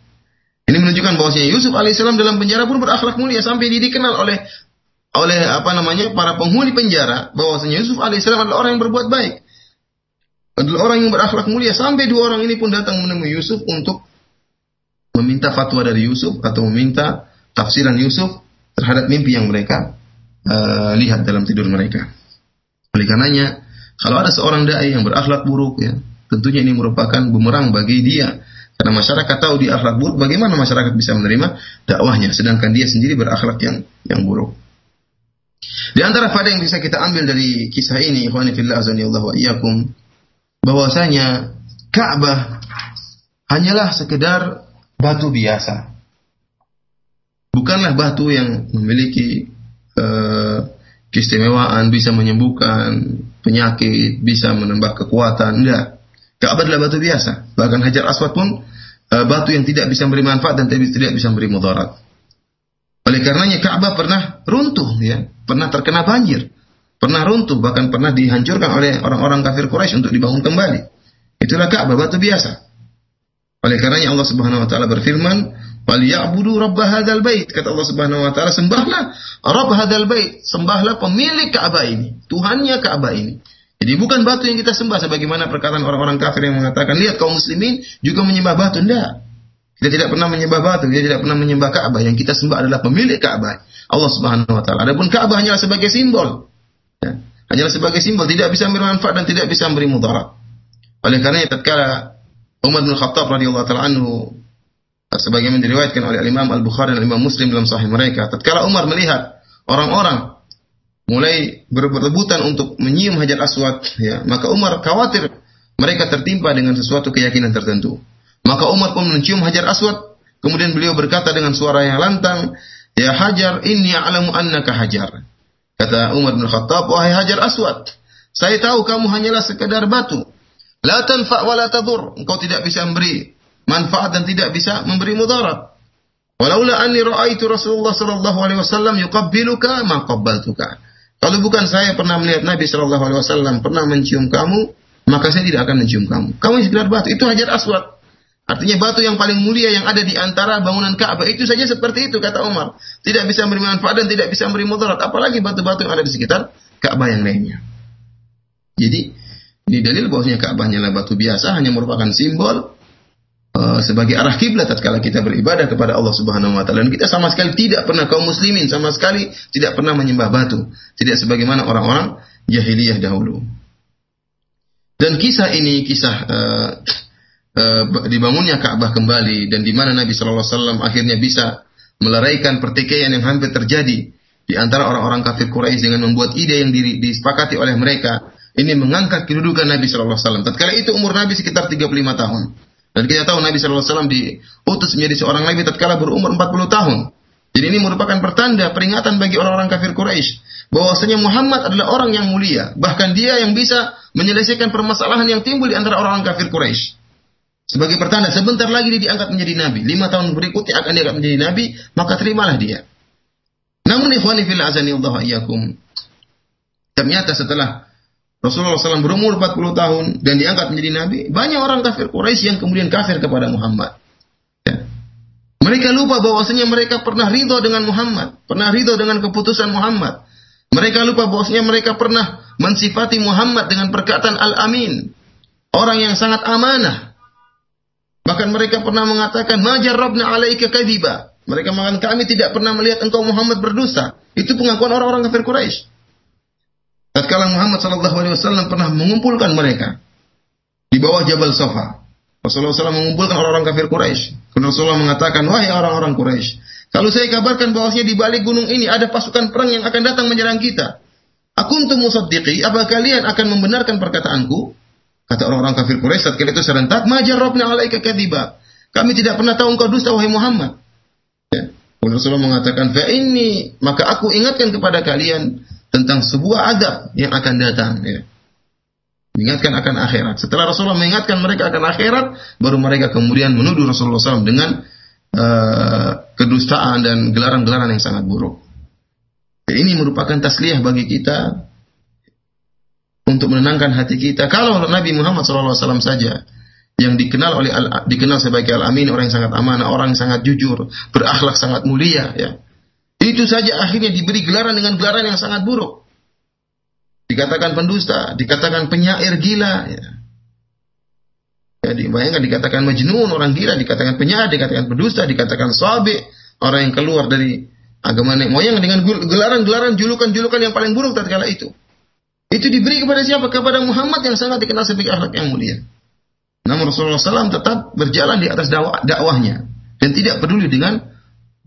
Ini menunjukkan bahwasanya Yusuf alaihissalam dalam penjara pun berakhlak mulia sampai dikenal oleh oleh apa namanya para penghuni penjara bahwasanya Yusuf alaihissalam adalah orang yang berbuat baik. Adalah orang yang berakhlak mulia sampai dua orang ini pun datang menemui Yusuf untuk meminta fatwa dari Yusuf atau meminta tafsiran Yusuf terhadap mimpi yang mereka uh, lihat dalam tidur mereka. Oleh karenanya, kalau ada seorang dai yang berakhlak buruk ya, tentunya ini merupakan bumerang bagi dia. Karena masyarakat tahu dia akhlak buruk, bagaimana masyarakat bisa menerima dakwahnya sedangkan dia sendiri berakhlak yang yang buruk. Di antara faedah yang bisa kita ambil dari kisah ini, ikhwani fillah azanillahu wa bahwasanya Ka'bah hanyalah sekedar batu biasa. Bukanlah batu yang memiliki uh, keistimewaan, bisa menyembuhkan penyakit, bisa menambah kekuatan. Tidak. Ka'bah adalah batu biasa. Bahkan Hajar Aswad pun uh, batu yang tidak bisa memberi manfaat dan tidak bisa memberi mudarat. Oleh karenanya Ka'bah pernah runtuh ya, pernah terkena banjir, pernah runtuh bahkan pernah dihancurkan oleh orang-orang kafir Quraisy untuk dibangun kembali. Itulah Ka'bah batu biasa. Oleh karenanya Allah Subhanahu wa taala berfirman, "Falyabudu rabb hadzal bait." Kata Allah Subhanahu wa taala, sembahlah rabb hadzal bait, sembahlah pemilik Ka'bah ini, Tuhannya Ka'bah ini. Jadi bukan batu yang kita sembah sebagaimana perkataan orang-orang kafir yang mengatakan, "Lihat kaum muslimin juga menyembah batu." Tidak. Kita tidak pernah menyembah batu, kita tidak pernah menyembah Ka'bah. Yang kita sembah adalah pemilik Ka'bah, Allah Subhanahu wa taala. Adapun Ka'bah hanyalah sebagai simbol. Ya. Hanyalah sebagai simbol, tidak bisa memberi manfaat dan tidak bisa memberi mudarat. Oleh karena tatkala Umar bin Khattab radhiyallahu taala anhu sebagaimana diriwayatkan oleh Imam Al-Bukhari dan Imam Muslim dalam sahih mereka, tatkala Umar melihat orang-orang mulai berebutan untuk menyium Hajar Aswad, ya, maka Umar khawatir mereka tertimpa dengan sesuatu keyakinan tertentu. Maka Umar pun mencium Hajar Aswad, kemudian beliau berkata dengan suara yang lantang, "Ya Hajar, inni a'lamu annaka Hajar." Kata Umar bin Khattab, "Wahai Hajar Aswad, saya tahu kamu hanyalah sekedar batu. La tanfa wa la tadur. Engkau tidak bisa memberi manfaat dan tidak bisa memberi mudarat. Walaula anni ra'aitu Rasulullah sallallahu alaihi wasallam yuqabbiluka ma qabbaltuka. Kalau bukan saya pernah melihat Nabi sallallahu alaihi wasallam pernah mencium kamu, maka saya tidak akan mencium kamu. Kamu sekedar batu, itu hajar aswad. Artinya batu yang paling mulia yang ada di antara bangunan Ka'bah itu saja seperti itu kata Umar. Tidak bisa memberi manfaat dan tidak bisa memberi mudarat, apalagi batu-batu yang ada di sekitar Ka'bah yang lainnya. Jadi ini dalil bahwasanya Ka'bah hanyalah batu biasa, hanya merupakan simbol uh, sebagai arah kiblat tatkala kita beribadah kepada Allah Subhanahu wa taala. Dan kita sama sekali tidak pernah kaum muslimin sama sekali tidak pernah menyembah batu, tidak sebagaimana orang-orang jahiliyah dahulu. Dan kisah ini kisah uh, dibangunnya Ka'bah kembali dan di mana Nabi sallallahu alaihi wasallam akhirnya bisa meleraikan pertikaian yang hampir terjadi di antara orang-orang kafir Quraisy dengan membuat ide yang disepakati oleh mereka ini mengangkat kedudukan Nabi Shallallahu Alaihi Wasallam. Tatkala itu umur Nabi sekitar 35 tahun. Dan kita tahu Nabi Shallallahu Alaihi Wasallam diutus menjadi seorang Nabi tatkala berumur 40 tahun. Jadi ini merupakan pertanda peringatan bagi orang-orang kafir Quraisy bahwasanya Muhammad adalah orang yang mulia, bahkan dia yang bisa menyelesaikan permasalahan yang timbul di antara orang-orang kafir Quraisy. Sebagai pertanda, sebentar lagi dia diangkat menjadi nabi. Lima tahun berikutnya akan diangkat menjadi nabi, maka terimalah dia. Namun ikhwani fil azani Allah iyyakum. Ternyata setelah Rasulullah SAW berumur 40 tahun dan diangkat menjadi nabi, banyak orang kafir Quraisy yang kemudian kafir kepada Muhammad. Ya. Mereka lupa bahwasanya mereka pernah ridho dengan Muhammad, pernah ridho dengan keputusan Muhammad. Mereka lupa bahwasanya mereka pernah mensifati Muhammad dengan perkataan Al-Amin, orang yang sangat amanah. Bahkan mereka pernah mengatakan, "Majar Rabbna alaika kadiba." Mereka mengatakan, "Kami tidak pernah melihat engkau Muhammad berdosa." Itu pengakuan orang-orang kafir Quraisy. Tatkala Muhammad Shallallahu Alaihi Wasallam pernah mengumpulkan mereka di bawah Jabal Sofa. Rasulullah SAW mengumpulkan orang-orang kafir Quraisy. Rasulullah mengatakan, wahai orang-orang Quraisy, kalau saya kabarkan bahwasanya di balik gunung ini ada pasukan perang yang akan datang menyerang kita, aku untuk musaddiqi, apa kalian akan membenarkan perkataanku? Kata orang-orang kafir Quraisy saat itu serentak, majar robna alaika kadiba. Kami tidak pernah tahu engkau dusta wahai Muhammad. Ya. Rasulullah mengatakan, fa ini maka aku ingatkan kepada kalian tentang sebuah adab yang akan datang. Ya. Mengingatkan akan akhirat. Setelah Rasulullah mengingatkan mereka akan akhirat, baru mereka kemudian menuduh Rasulullah SAW dengan uh, kedustaan dan gelaran-gelaran yang sangat buruk. Dan ini merupakan tasliyah bagi kita untuk menenangkan hati kita. Kalau Nabi Muhammad SAW saja yang dikenal oleh dikenal sebagai al-amin orang yang sangat amanah, orang yang sangat jujur, berakhlak sangat mulia ya. Itu saja akhirnya diberi gelaran dengan gelaran yang sangat buruk. Dikatakan pendusta, dikatakan penyair gila. Ya. Jadi bayangkan dikatakan majnun orang gila, dikatakan penyair, dikatakan pendusta, dikatakan sabi orang yang keluar dari agama nenek moyang dengan gelaran-gelaran julukan-julukan yang paling buruk tatkala itu. Itu diberi kepada siapa? Kepada Muhammad yang sangat dikenal sebagai akhlak yang mulia. Namun Rasulullah SAW tetap berjalan di atas dakwah, dakwahnya dan tidak peduli dengan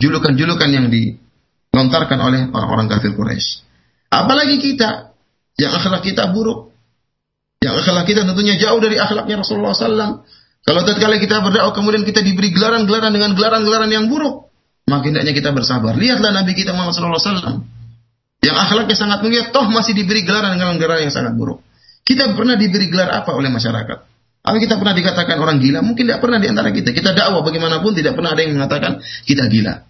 julukan-julukan yang di dilontarkan oleh orang-orang kafir Quraisy. Apalagi kita yang akhlak kita buruk, yang akhlak kita tentunya jauh dari akhlaknya Rasulullah SAW. Kalau tatkala kita berdakwah kemudian kita diberi gelaran-gelaran dengan gelaran-gelaran yang buruk, maka hendaknya kita bersabar. Lihatlah Nabi kita Muhammad SAW yang akhlaknya sangat mulia, toh masih diberi gelaran dengan gelaran yang sangat buruk. Kita pernah diberi gelar apa oleh masyarakat? Apa kita pernah dikatakan orang gila? Mungkin tidak pernah di antara kita. Kita dakwah bagaimanapun tidak pernah ada yang mengatakan kita gila.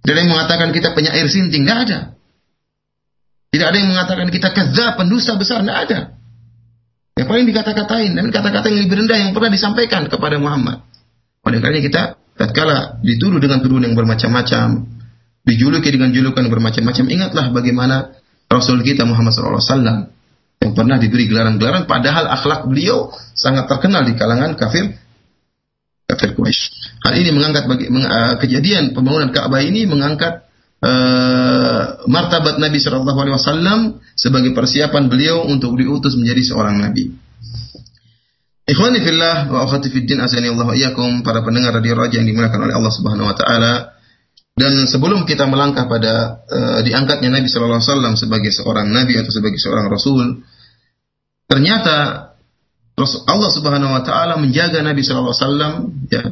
Tidak ada yang mengatakan kita penyair sinting, tidak ada. Tidak ada yang mengatakan kita kezab, pendusta besar, tidak ada. Yang paling dikata-katain dan kata-kata yang lebih rendah yang pernah disampaikan kepada Muhammad. Oleh karena kita tatkala dituduh dengan tuduhan yang bermacam-macam, dijuluki dengan julukan bermacam-macam, ingatlah bagaimana Rasul kita Muhammad SAW yang pernah diberi gelaran-gelaran padahal akhlak beliau sangat terkenal di kalangan kafir kafir Quraisy. Hal ini mengangkat bagi, meng, uh, kejadian pembangunan Ka'bah ini mengangkat uh, martabat Nabi Shallallahu Alaihi Wasallam sebagai persiapan beliau untuk diutus menjadi seorang nabi. Ikhwani fillah wa akhwati fid azani iyyakum para pendengar radio Raja yang dimuliakan oleh Allah Subhanahu wa taala. Dan sebelum kita melangkah pada uh, diangkatnya Nabi sallallahu alaihi wasallam sebagai seorang nabi atau sebagai seorang rasul, ternyata Allah Subhanahu wa taala menjaga Nabi sallallahu alaihi wasallam ya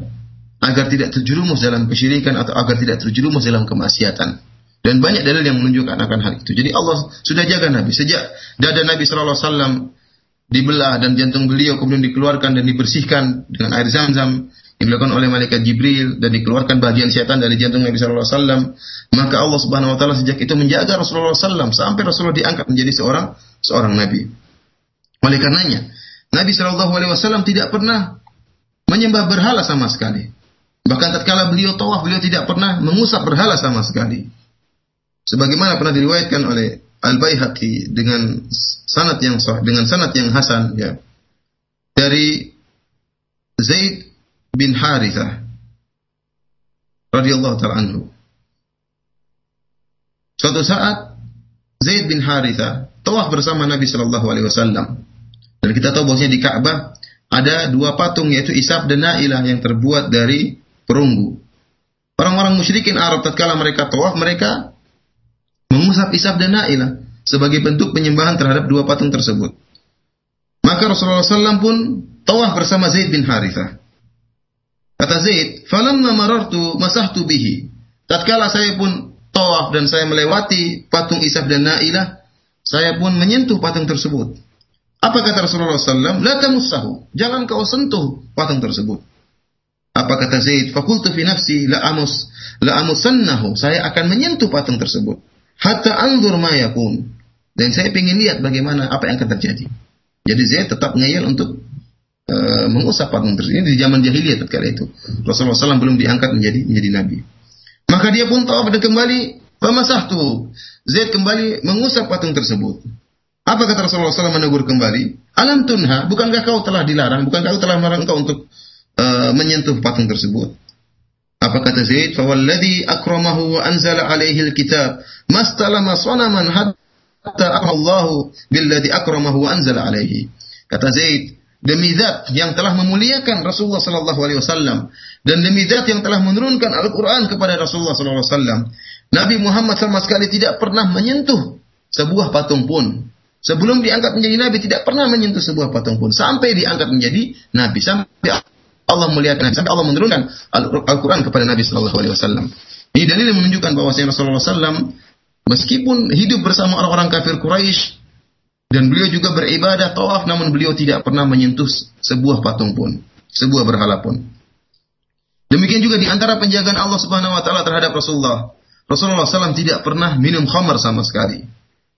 agar tidak terjerumus dalam kesyirikan atau agar tidak terjerumus dalam kemaksiatan. Dan banyak dalil yang menunjukkan akan hal itu. Jadi Allah sudah jaga Nabi sejak dada Nabi sallallahu alaihi wasallam dibelah dan jantung beliau kemudian dikeluarkan dan dibersihkan dengan air zam-zam dilakukan oleh malaikat Jibril dan dikeluarkan bagian setan dari jantung Nabi sallallahu alaihi wasallam maka Allah Subhanahu wa taala sejak itu menjaga Rasulullah SAW sampai Rasulullah diangkat menjadi seorang seorang nabi. Oleh karenanya, Nabi Shallallahu Alaihi Wasallam tidak pernah menyembah berhala sama sekali. Bahkan tatkala beliau tawaf, beliau tidak pernah mengusap berhala sama sekali. Sebagaimana pernah diriwayatkan oleh Al Baihaqi dengan sanad yang sah, dengan sanad yang hasan ya dari Zaid bin Harithah radhiyallahu taala anhu. Suatu saat Zaid bin Harithah tawaf bersama Nabi Shallallahu alaihi wasallam. Dan kita tahu bahwasanya di Ka'bah ada dua patung yaitu Isaf dan Nailah yang terbuat dari perunggu. Orang-orang musyrikin Arab tatkala mereka tawaf mereka mengusap Isaf dan Nailah sebagai bentuk penyembahan terhadap dua patung tersebut. Maka Rasulullah SAW pun tawaf bersama Zaid bin Harithah. Kata Zaid, "Falamma marartu masahtu bihi." Tatkala saya pun tawaf dan saya melewati patung Isaf dan Nailah, saya pun menyentuh patung tersebut. Apa kata Rasulullah SAW? La tamussahu. Jangan kau sentuh patung tersebut. Apa kata Zaid? Fakultu fi nafsi la amus la amusannahu. Saya akan menyentuh patung tersebut. Hatta anzur ma yakun. Dan saya ingin lihat bagaimana apa yang akan terjadi. Jadi Zaid tetap ngeyel untuk uh, mengusap patung tersebut. Ini di zaman jahiliyah ketika itu. Rasulullah SAW belum diangkat menjadi menjadi nabi. Maka dia pun tahu pada kembali Famasahtu. Zaid kembali mengusap patung tersebut. Apa kata Rasulullah SAW menegur kembali? Alam tunha, bukankah kau telah dilarang? Bukankah kau telah melarang engkau untuk uh, menyentuh patung tersebut? Apa kata Zaid? Fawalladhi akramahu wa anzala alaihi alkitab mastalama sanaman hatta Allahu billadhi akramahu wa anzala alaihi. Kata Zaid, demi zat yang telah memuliakan Rasulullah sallallahu alaihi wasallam. Dan demi zat yang telah menurunkan Al-Qur'an kepada Rasulullah sallallahu alaihi wasallam, Nabi Muhammad sama sekali tidak pernah menyentuh sebuah patung pun. Sebelum diangkat menjadi nabi tidak pernah menyentuh sebuah patung pun. Sampai diangkat menjadi nabi. Sampai Allah nabi. Sampai Allah menurunkan Al-Qur'an kepada Nabi sallallahu alaihi wasallam. Ini dalil yang menunjukkan bahwa Rasulullah SAW meskipun hidup bersama orang-orang kafir Quraisy dan beliau juga beribadah tawaf namun beliau tidak pernah menyentuh sebuah patung pun, sebuah berhala pun. Demikian juga di antara penjagaan Allah Subhanahu wa taala terhadap Rasulullah. Rasulullah SAW tidak pernah minum khamar sama sekali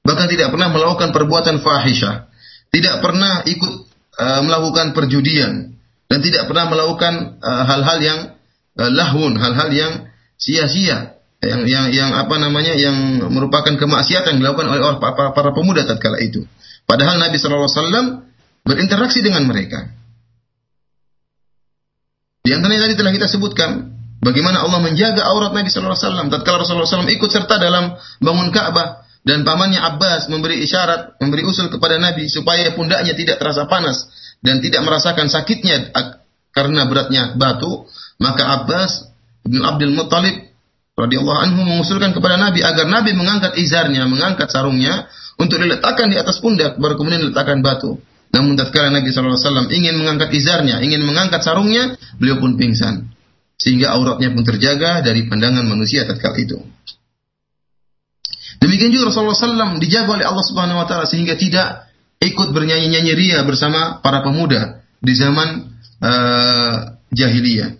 bahkan tidak pernah melakukan perbuatan fahisyah, tidak pernah ikut uh, melakukan perjudian dan tidak pernah melakukan eh, hal-hal uh, yang uh, lahun, hal-hal yang sia-sia, yang yang yang apa namanya yang merupakan kemaksiatan yang dilakukan oleh para, para pemuda tatkala itu. Padahal Nabi SAW berinteraksi dengan mereka. Di antaranya tadi telah kita sebutkan bagaimana Allah menjaga aurat Nabi SAW. Tatkala Rasulullah SAW ikut serta dalam bangun Ka'bah, dan pamannya Abbas memberi isyarat, memberi usul kepada Nabi supaya pundaknya tidak terasa panas dan tidak merasakan sakitnya karena beratnya batu, maka Abbas bin Abdul Muttalib radhiyallahu anhu mengusulkan kepada Nabi agar Nabi mengangkat izarnya, mengangkat sarungnya untuk diletakkan di atas pundak baru kemudian diletakkan batu. Namun tatkala Nabi SAW ingin mengangkat izarnya, ingin mengangkat sarungnya, beliau pun pingsan. Sehingga auratnya pun terjaga dari pandangan manusia tatkala itu. Demikian juga Rasulullah SAW dijaga oleh Allah Subhanahu Wa Taala sehingga tidak ikut bernyanyi-nyanyi ria bersama para pemuda di zaman uh, jahiliyah.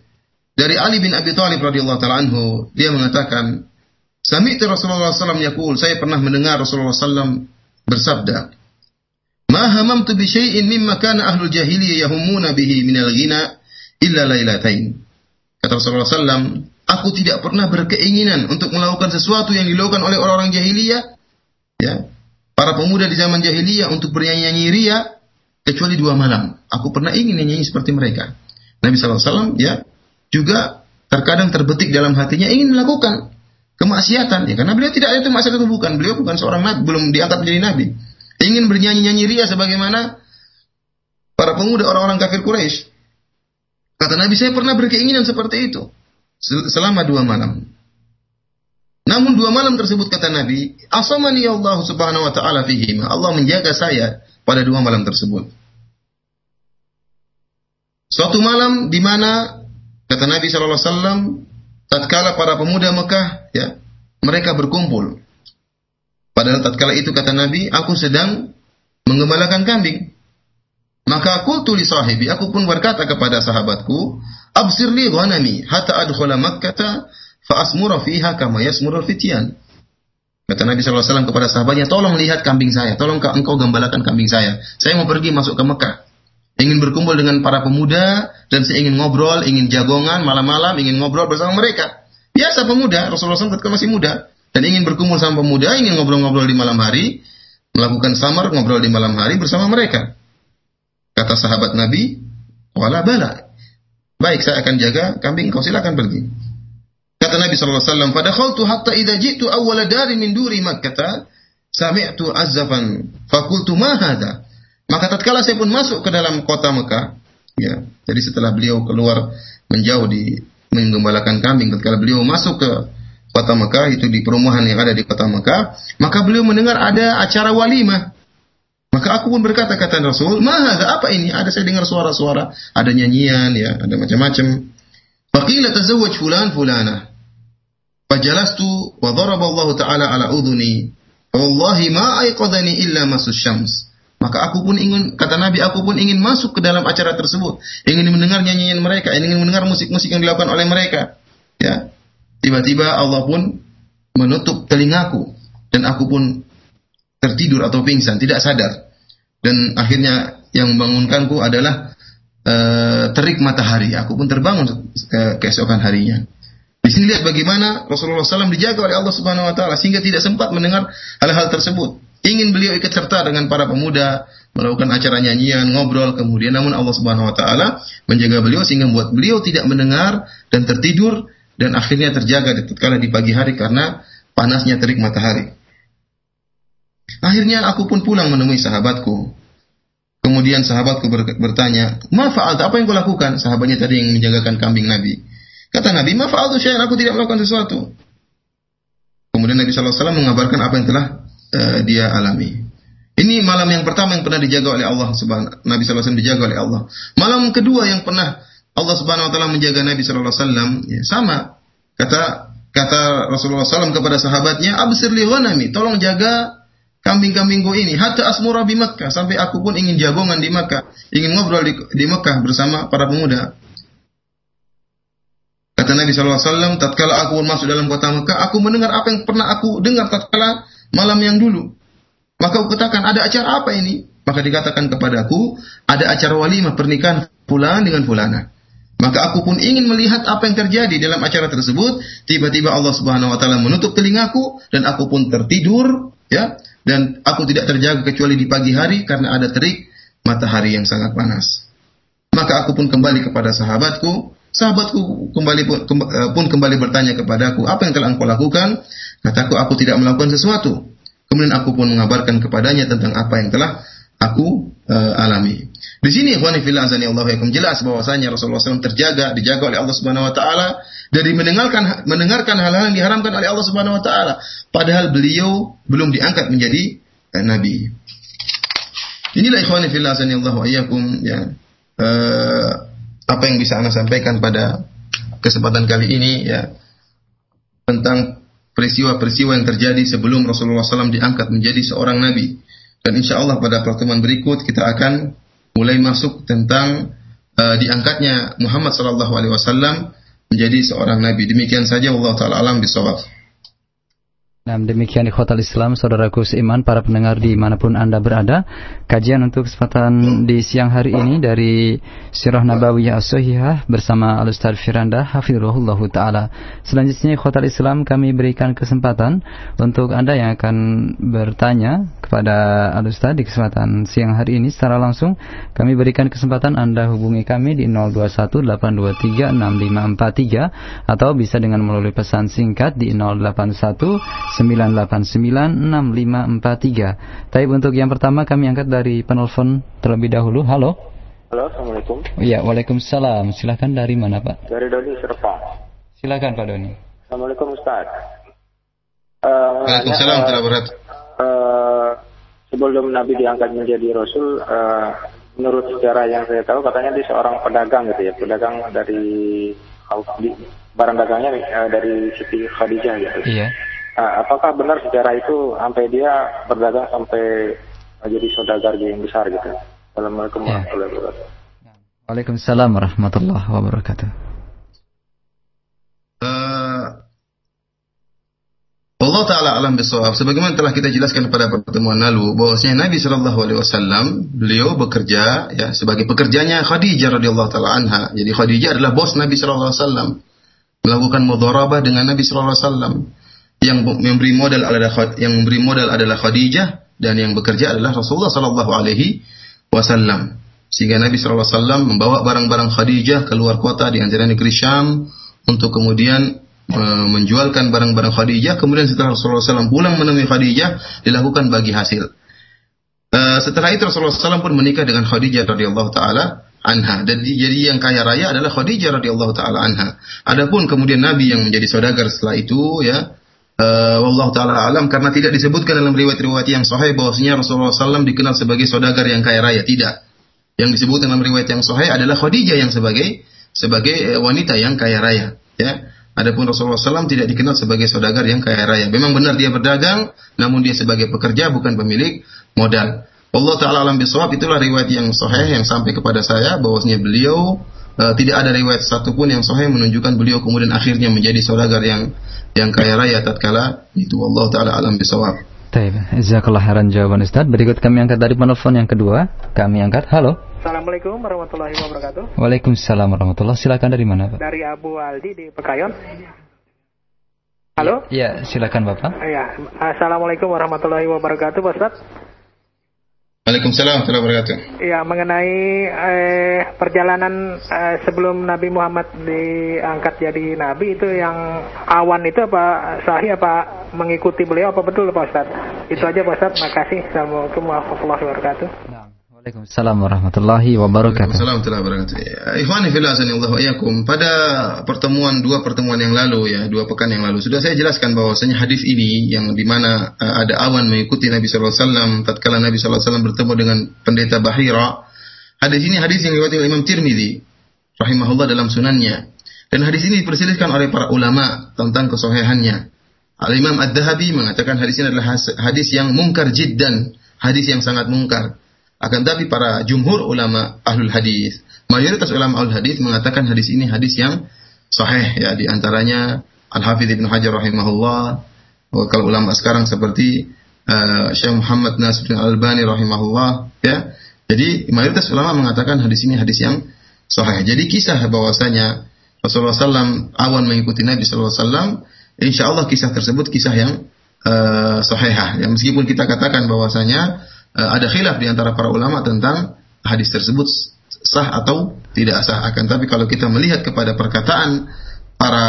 Dari Ali bin Abi Thalib radhiyallahu taala anhu, dia mengatakan, "Sami'tu Rasulullah SAW yaqul, saya pernah mendengar Rasulullah SAW bersabda, "Ma hamamtu bi syai'in mimma kana ahlul jahiliyah yahumuna bihi minal ghina illa lailatain." Kata Rasulullah SAW, Aku tidak pernah berkeinginan untuk melakukan sesuatu yang dilakukan oleh orang-orang jahiliyah. Ya. Para pemuda di zaman jahiliyah untuk bernyanyi-nyanyi ria kecuali dua malam. Aku pernah ingin nyanyi seperti mereka. Nabi SAW ya juga terkadang terbetik dalam hatinya ingin melakukan kemaksiatan. Ya karena beliau tidak ada maksiatan itu bukan. Beliau bukan seorang nabi belum diangkat menjadi nabi. Ingin bernyanyi-nyanyi ria sebagaimana para pemuda orang-orang kafir Quraisy. Kata Nabi saya pernah berkeinginan seperti itu selama dua malam. Namun dua malam tersebut kata Nabi, asamani Allah Subhanahu wa taala fihi. Allah menjaga saya pada dua malam tersebut. Suatu malam di mana kata Nabi wasallam tatkala para pemuda Mekah ya, mereka berkumpul. Padahal tatkala itu kata Nabi, aku sedang mengembalakan kambing. Maka aku tulis sahibi, aku pun berkata kepada sahabatku, absir li ghanami hatta adkhula Makkah fa asmura fiha kama yasmurul fityan. Kata Nabi SAW kepada sahabatnya, tolong lihat kambing saya, tolong engkau gembalakan kambing saya. Saya mau pergi masuk ke Mekah. Ingin berkumpul dengan para pemuda, dan saya ingin ngobrol, ingin jagongan, malam-malam, ingin ngobrol bersama mereka. Biasa pemuda, Rasulullah SAW ketika masih muda, dan ingin berkumpul sama pemuda, ingin ngobrol-ngobrol di malam hari, melakukan samar, ngobrol di malam hari bersama mereka. Kata sahabat Nabi, wala bala. Baik, saya akan jaga kambing, kau silakan pergi. Kata Nabi alaihi wasallam, "Fadakhaltu hatta idza jitu awwala dari min duri Makkah, sami'tu azafan, fakultu ma hadha?" Maka tatkala saya pun masuk ke dalam kota Mekah, ya. Jadi setelah beliau keluar menjauh di menggembalakan kambing, tatkala beliau masuk ke kota Mekah itu di perumahan yang ada di kota Mekah, maka beliau mendengar ada acara walimah. Maka aku pun berkata kata Rasul, "Maha apa ini?" Ada saya dengar suara-suara, ada nyanyian ya, ada macam-macam. Faqila tazawwaj fulan fulana. Fajalastu wa daraba Allah Ta'ala ala udhuni. Wallahi ma aiqadani illa masus syams. Maka aku pun ingin, kata Nabi, aku pun ingin masuk ke dalam acara tersebut. Ingin mendengar nyanyian mereka, ingin mendengar musik-musik yang dilakukan oleh mereka. Ya. Tiba-tiba Allah pun menutup telingaku. Dan aku pun tertidur atau pingsan, tidak sadar. Dan akhirnya yang membangunkanku adalah uh, terik matahari. Aku pun terbangun ke keesokan harinya. Di sini lihat bagaimana Rasulullah SAW dijaga oleh Allah Subhanahu Wa Taala sehingga tidak sempat mendengar hal-hal tersebut. Ingin beliau ikut serta dengan para pemuda melakukan acara nyanyian, ngobrol, kemudian namun Allah Subhanahu Wa Taala menjaga beliau sehingga membuat beliau tidak mendengar dan tertidur dan akhirnya terjaga tatkala di pagi hari karena panasnya terik matahari. Akhirnya aku pun pulang menemui sahabatku. Kemudian sahabatku bertanya, "Ma fa'alta? Apa yang kau lakukan?" Sahabatnya tadi yang menjagakan kambing Nabi. Kata Nabi, ma fa'altu syai'an, aku tidak melakukan sesuatu. Kemudian Nabi SAW mengabarkan apa yang telah uh, dia alami. Ini malam yang pertama yang pernah dijaga oleh Allah Subhanahu Nabi SAW dijaga oleh Allah. Malam kedua yang pernah Allah Subhanahu wa taala menjaga Nabi sallallahu alaihi wasallam ya, sama. Kata kata Rasulullah SAW kepada sahabatnya, "Absir li ghanami, tolong jaga kambing-kambingku ini hatta asmura di Makkah sampai aku pun ingin jagongan di Makkah, ingin ngobrol di, di Makkah bersama para pemuda." Kata Nabi SAW, tatkala aku masuk dalam kota Mekah, aku mendengar apa yang pernah aku dengar tatkala malam yang dulu. Maka aku katakan, ada acara apa ini? Maka dikatakan kepadaku, ada acara walimah pernikahan fulan dengan fulana. Maka aku pun ingin melihat apa yang terjadi dalam acara tersebut. Tiba-tiba Allah Subhanahu wa taala menutup telingaku dan aku pun tertidur, ya. Dan aku tidak terjaga kecuali di pagi hari karena ada terik matahari yang sangat panas. Maka aku pun kembali kepada sahabatku Sahabatku kembali pun, eh, pun kembali bertanya kepadaku, apa yang telah engkau lakukan? Kataku, aku tidak melakukan sesuatu. Kemudian aku pun mengabarkan kepadanya tentang apa yang telah aku uh, alami. Di sini ikhwani fillah azani Allah jelas bahwasanya Rasulullah SAW terjaga, dijaga oleh Allah Subhanahu wa taala dari mendengarkan mendengarkan hal-hal yang diharamkan oleh Allah Subhanahu wa taala padahal beliau belum diangkat menjadi uh, nabi. Inilah ikhwani fillah azani Allah ya. Uh, apa yang bisa anda sampaikan pada kesempatan kali ini ya tentang peristiwa-peristiwa yang terjadi sebelum Rasulullah SAW diangkat menjadi seorang nabi. Dan insya Allah pada pertemuan berikut kita akan mulai masuk tentang uh, diangkatnya Muhammad Wasallam menjadi seorang nabi. Demikian saja Allah Taala alam bisawab. Nah, demikian Hotel Islam, saudaraku seiman, para pendengar di mana pun Anda berada. Kajian untuk kesempatan di siang hari ini dari Sirah Nabawiyah As-Sahihah bersama Al-Ustaz Firanda Hafizullah Ta'ala. Selanjutnya Hotel Islam kami berikan kesempatan untuk Anda yang akan bertanya kepada Al-Ustaz di kesempatan siang hari ini secara langsung. Kami berikan kesempatan Anda hubungi kami di 0218236543 atau bisa dengan melalui pesan singkat di 081 9896543. Tapi untuk yang pertama kami angkat dari penelpon terlebih dahulu. Halo. Halo, Assalamualaikum. Iya, Waalaikumsalam. Silahkan dari mana Pak? Dari Doni Serpong. Silakan Pak Doni. Assalamualaikum Ustaz. Uh, Waalaikumsalam uh, uh, sebelum Nabi diangkat menjadi Rasul, uh, menurut sejarah yang saya tahu katanya dia seorang pedagang gitu ya, pedagang dari barang dagangnya uh, dari Siti Khadijah gitu. Iya. Nah, apakah benar sejarah itu sampai dia berdagang sampai menjadi saudagar yang besar gitu? Assalamualaikum ya. warahmatullahi wabarakatuh. Waalaikumsalam warahmatullahi wabarakatuh. Uh, Allah Taala alam bisawab. Sebagaimana telah kita jelaskan pada pertemuan lalu, bahwasanya Nabi Shallallahu Alaihi Wasallam beliau bekerja ya sebagai pekerjanya Khadijah radhiyallahu taala anha. Jadi Khadijah adalah bos Nabi Shallallahu Alaihi Wasallam melakukan mudharabah dengan Nabi Shallallahu Alaihi Wasallam yang memberi modal adalah yang memberi modal adalah Khadijah dan yang bekerja adalah Rasulullah sallallahu alaihi wasallam. Sehingga Nabi sallallahu alaihi wasallam membawa barang-barang Khadijah keluar kota di antara negeri Syam untuk kemudian e, menjualkan barang-barang Khadijah. Kemudian setelah Rasulullah SAW pulang menemui Khadijah, dilakukan bagi hasil. E, setelah itu Rasulullah SAW pun menikah dengan Khadijah radhiyallahu taala anha. Dan jadi yang kaya raya adalah Khadijah radhiyallahu taala anha. Adapun kemudian Nabi yang menjadi saudagar setelah itu ya Uh, wallahu taala alam karena tidak disebutkan dalam riwayat-riwayat yang sahih bahwasanya Rasulullah SAW dikenal sebagai saudagar yang kaya raya tidak. Yang disebut dalam riwayat yang sahih adalah Khadijah yang sebagai sebagai eh, wanita yang kaya raya. Ya. Adapun Rasulullah SAW tidak dikenal sebagai saudagar yang kaya raya. Memang benar dia berdagang, namun dia sebagai pekerja bukan pemilik modal. Allah Taala alam bisawab itulah riwayat yang sahih yang sampai kepada saya bahwasanya beliau uh, tidak ada riwayat satupun yang sahih menunjukkan beliau kemudian akhirnya menjadi saudagar yang yang kaya raya tatkala itu Allah taala alam bisawab. Baik, jazakallah khairan jawaban Ustaz. Berikut kami angkat dari penelpon yang kedua. Kami angkat. Halo. Assalamualaikum warahmatullahi wabarakatuh. Waalaikumsalam warahmatullahi Silakan dari mana, Pak? Dari Abu Aldi di Pekayon. Halo? Ya, silakan Bapak. Ya, Assalamualaikum warahmatullahi wabarakatuh, Pak Ustaz. Waalaikumsalam warahmatullahi wabarakatuh. Ya, mengenai eh, perjalanan eh, sebelum Nabi Muhammad diangkat jadi nabi itu yang awan itu apa sahih apa mengikuti beliau apa betul Pak Ustaz? Itu aja Pak Ustaz. Makasih. Assalamualaikum warahmatullahi wabarakatuh. Waalaikumsalam warahmatullahi wabarakatuh. Waalaikumsalam warahmatullahi wabarakatuh. Ya, ikhwani fillah Allah iyakum. Pada pertemuan dua pertemuan yang lalu ya, dua pekan yang lalu sudah saya jelaskan bahwasanya hadis ini yang di mana uh, ada awan mengikuti Nabi sallallahu alaihi wasallam tatkala Nabi sallallahu alaihi wasallam bertemu dengan pendeta Bahira. Hadis ini hadis yang diriwayatkan Imam Tirmizi rahimahullah dalam sunannya. Dan hadis ini diperselisihkan oleh para ulama tentang kesohihannya. Al-Imam Ad-Dahabi mengatakan hadis ini adalah hadis yang mungkar jiddan, hadis yang sangat mungkar. Akan tapi para jumhur ulama ahlul hadis, mayoritas ulama ahlul hadis mengatakan hadis ini hadis yang sahih ya di antaranya Al Hafidz Ibnu Hajar rahimahullah, kalau ulama sekarang seperti uh, Syekh Muhammad Nasir Al Albani rahimahullah ya. Jadi mayoritas ulama mengatakan hadis ini hadis yang sahih. Jadi kisah bahwasanya Rasulullah SAW awan mengikuti Nabi SAW, insya Allah kisah tersebut kisah yang uh, sahihah. Ya, meskipun kita katakan bahwasanya ada khilaf di antara para ulama tentang hadis tersebut sah atau tidak sah. Akan tapi kalau kita melihat kepada perkataan para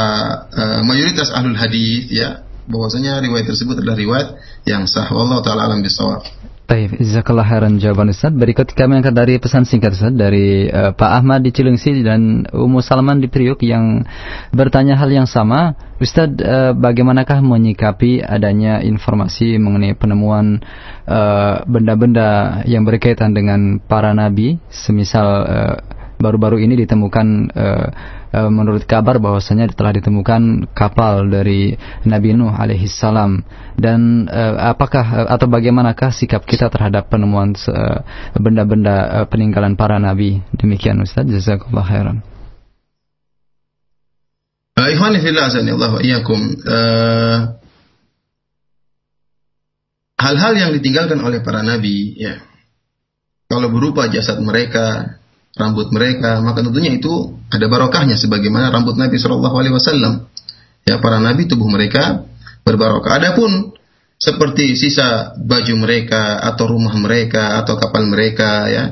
uh, mayoritas ahlul hadis ya bahwasanya riwayat tersebut adalah riwayat yang sah. Wallahu taala alam bisawab. Baik, jazakallah khairan jawaban Ustaz. Berikut kami angkat dari pesan singkat Ustaz dari uh, Pak Ahmad di Cilengsi dan Ummu Salman di Priuk yang bertanya hal yang sama. Ustaz, uh, bagaimanakah menyikapi adanya informasi mengenai penemuan eh, benda-benda uh, yang berkaitan dengan para nabi, semisal uh, baru-baru ini ditemukan uh, uh, menurut kabar bahwasanya telah ditemukan kapal dari Nabi Nuh alaihi salam. Dan uh, apakah atau bagaimanakah sikap kita terhadap penemuan benda-benda uh, peninggalan para nabi? Demikian Ustaz. Jazakallahu khairan. Ikhwani fillah iyyakum. Hal-hal yang ditinggalkan oleh para nabi, ya. Kalau berupa jasad mereka, rambut mereka, maka tentunya itu ada barokahnya sebagaimana rambut Nabi Shallallahu Alaihi Wasallam. Ya, para nabi tubuh mereka berbarokah. Adapun seperti sisa baju mereka atau rumah mereka atau kapal mereka ya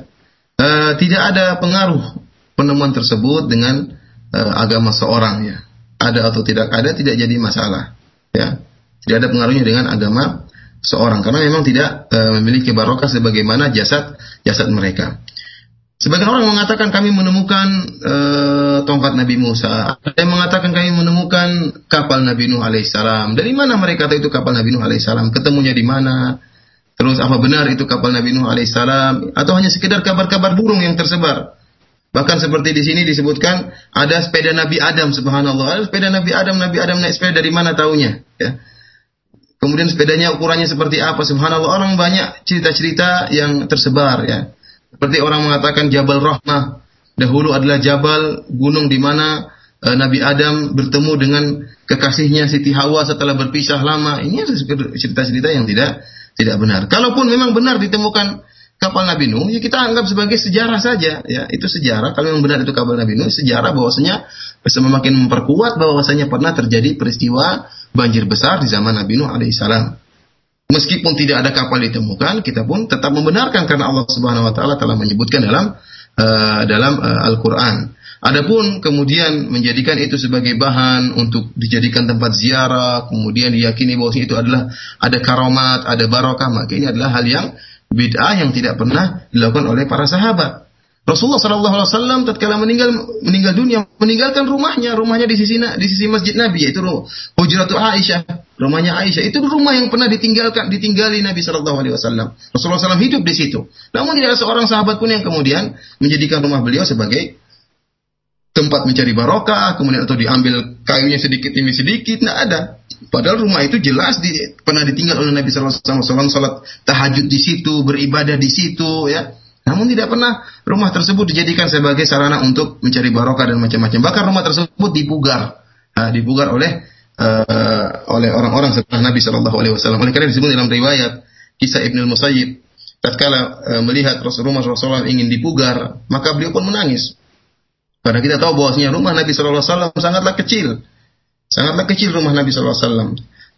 uh, tidak ada pengaruh penemuan tersebut dengan uh, agama seorang ya ada atau tidak ada tidak jadi masalah ya tidak ada pengaruhnya dengan agama seorang karena memang tidak uh, memiliki barokah sebagaimana jasad jasad mereka Sebagian orang mengatakan kami menemukan uh, tongkat Nabi Musa. Ada yang mengatakan kami menemukan kapal Nabi Nuh alaihissalam. Dari mana mereka tahu itu kapal Nabi Nuh alaihissalam? Ketemunya di mana? Terus apa benar itu kapal Nabi Nuh alaihissalam? Atau hanya sekedar kabar-kabar burung yang tersebar? Bahkan seperti di sini disebutkan ada sepeda Nabi Adam, subhanallah. Ada sepeda Nabi Adam, Nabi Adam naik sepeda dari mana taunya? Ya. Kemudian sepedanya ukurannya seperti apa? Subhanallah orang banyak cerita-cerita yang tersebar ya. Seperti orang mengatakan Jabal Rahmah dahulu adalah jabal gunung di mana e, Nabi Adam bertemu dengan kekasihnya Siti Hawa setelah berpisah lama. Ini cerita-cerita yang tidak tidak benar. Kalaupun memang benar ditemukan kapal Nabi Nuh, ya kita anggap sebagai sejarah saja. Ya, itu sejarah. Kalau memang benar itu kapal Nabi Nuh, sejarah bahwasanya bisa semakin memperkuat bahwasanya pernah terjadi peristiwa banjir besar di zaman Nabi Nuh alaihissalam. Meskipun tidak ada kapal ditemukan, kita pun tetap membenarkan karena Allah Subhanahu wa taala telah menyebutkan dalam uh, dalam uh, Al-Qur'an. Adapun kemudian menjadikan itu sebagai bahan untuk dijadikan tempat ziarah, kemudian diyakini bahwa itu adalah ada karomat, ada barokah, maka ini adalah hal yang bid'ah yang tidak pernah dilakukan oleh para sahabat. Rasulullah Shallallahu Alaihi Wasallam tatkala meninggal meninggal dunia meninggalkan rumahnya. Rumahnya di sisi di sisi masjid Nabi yaitu Hujratul Aisyah. Rumahnya Aisyah itu rumah yang pernah ditinggalkan ditinggali Nabi Shallallahu Alaihi Wasallam. Rasulullah SAW hidup di situ. Namun tidak ada seorang sahabat pun yang kemudian menjadikan rumah beliau sebagai tempat mencari barokah kemudian atau diambil kayunya sedikit demi sedikit tidak ada. Padahal rumah itu jelas di, pernah ditinggal oleh Nabi Wasallam salat tahajud di situ, beribadah di situ, ya. Namun tidak pernah rumah tersebut dijadikan sebagai sarana untuk mencari barokah dan macam-macam. Bahkan rumah tersebut dipugar, nah, dipugar oleh uh, oleh orang-orang setelah Nabi Shallallahu Alaihi Wasallam. Oleh karena disebut dalam riwayat kisah Ibnu Musayyib, tatkala uh, melihat Rasulullah SAW ingin dipugar, maka beliau pun menangis. Karena kita tahu bahwasanya rumah Nabi Shallallahu Alaihi Wasallam sangatlah kecil, sangatlah kecil rumah Nabi Shallallahu Alaihi Wasallam.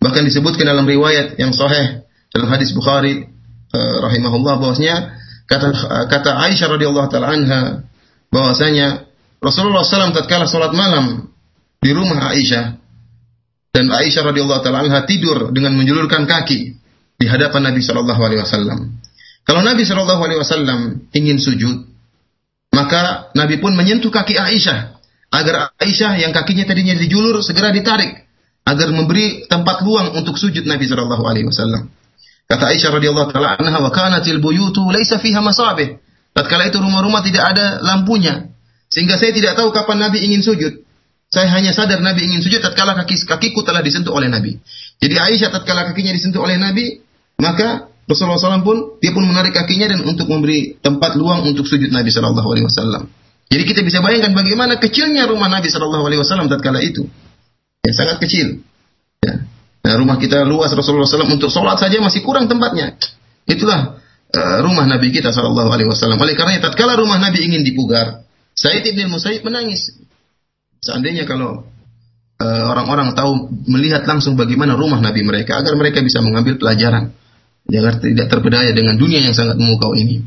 Bahkan disebutkan dalam riwayat yang sahih dalam hadis Bukhari uh, rahimahullah bahwasanya Kata kata Aisyah radhiyallahu taala anha bahwasanya Rasulullah SAW tatkala salat malam di rumah Aisyah dan Aisyah radhiyallahu taala anha tidur dengan menjulurkan kaki di hadapan Nabi Shallallahu alaihi wasallam. Kalau Nabi Shallallahu alaihi wasallam ingin sujud, maka Nabi pun menyentuh kaki Aisyah agar Aisyah yang kakinya tadinya dijulur segera ditarik agar memberi tempat luang untuk sujud Nabi Shallallahu alaihi wasallam. Kata Aisyah radhiyallahu taala anha wa kanatil buyutu laisa fiha masabih. Tatkala itu rumah-rumah tidak ada lampunya. Sehingga saya tidak tahu kapan Nabi ingin sujud. Saya hanya sadar Nabi ingin sujud tatkala kaki kakiku telah disentuh oleh Nabi. Jadi Aisyah tatkala kakinya disentuh oleh Nabi, maka Rasulullah SAW pun dia pun menarik kakinya dan untuk memberi tempat luang untuk sujud Nabi Shallallahu Alaihi Wasallam. Jadi kita bisa bayangkan bagaimana kecilnya rumah Nabi Shallallahu Alaihi Wasallam tatkala itu, ya sangat kecil. Nah, rumah kita luas Rasulullah SAW untuk sholat saja masih kurang tempatnya. Itulah uh, rumah Nabi kita Shallallahu Alaihi Wasallam. Oleh karena tatkala rumah Nabi ingin dipugar, Said ibn Musayyib menangis. Seandainya kalau uh, orang-orang tahu melihat langsung bagaimana rumah Nabi mereka, agar mereka bisa mengambil pelajaran, agar tidak terpedaya dengan dunia yang sangat memukau ini.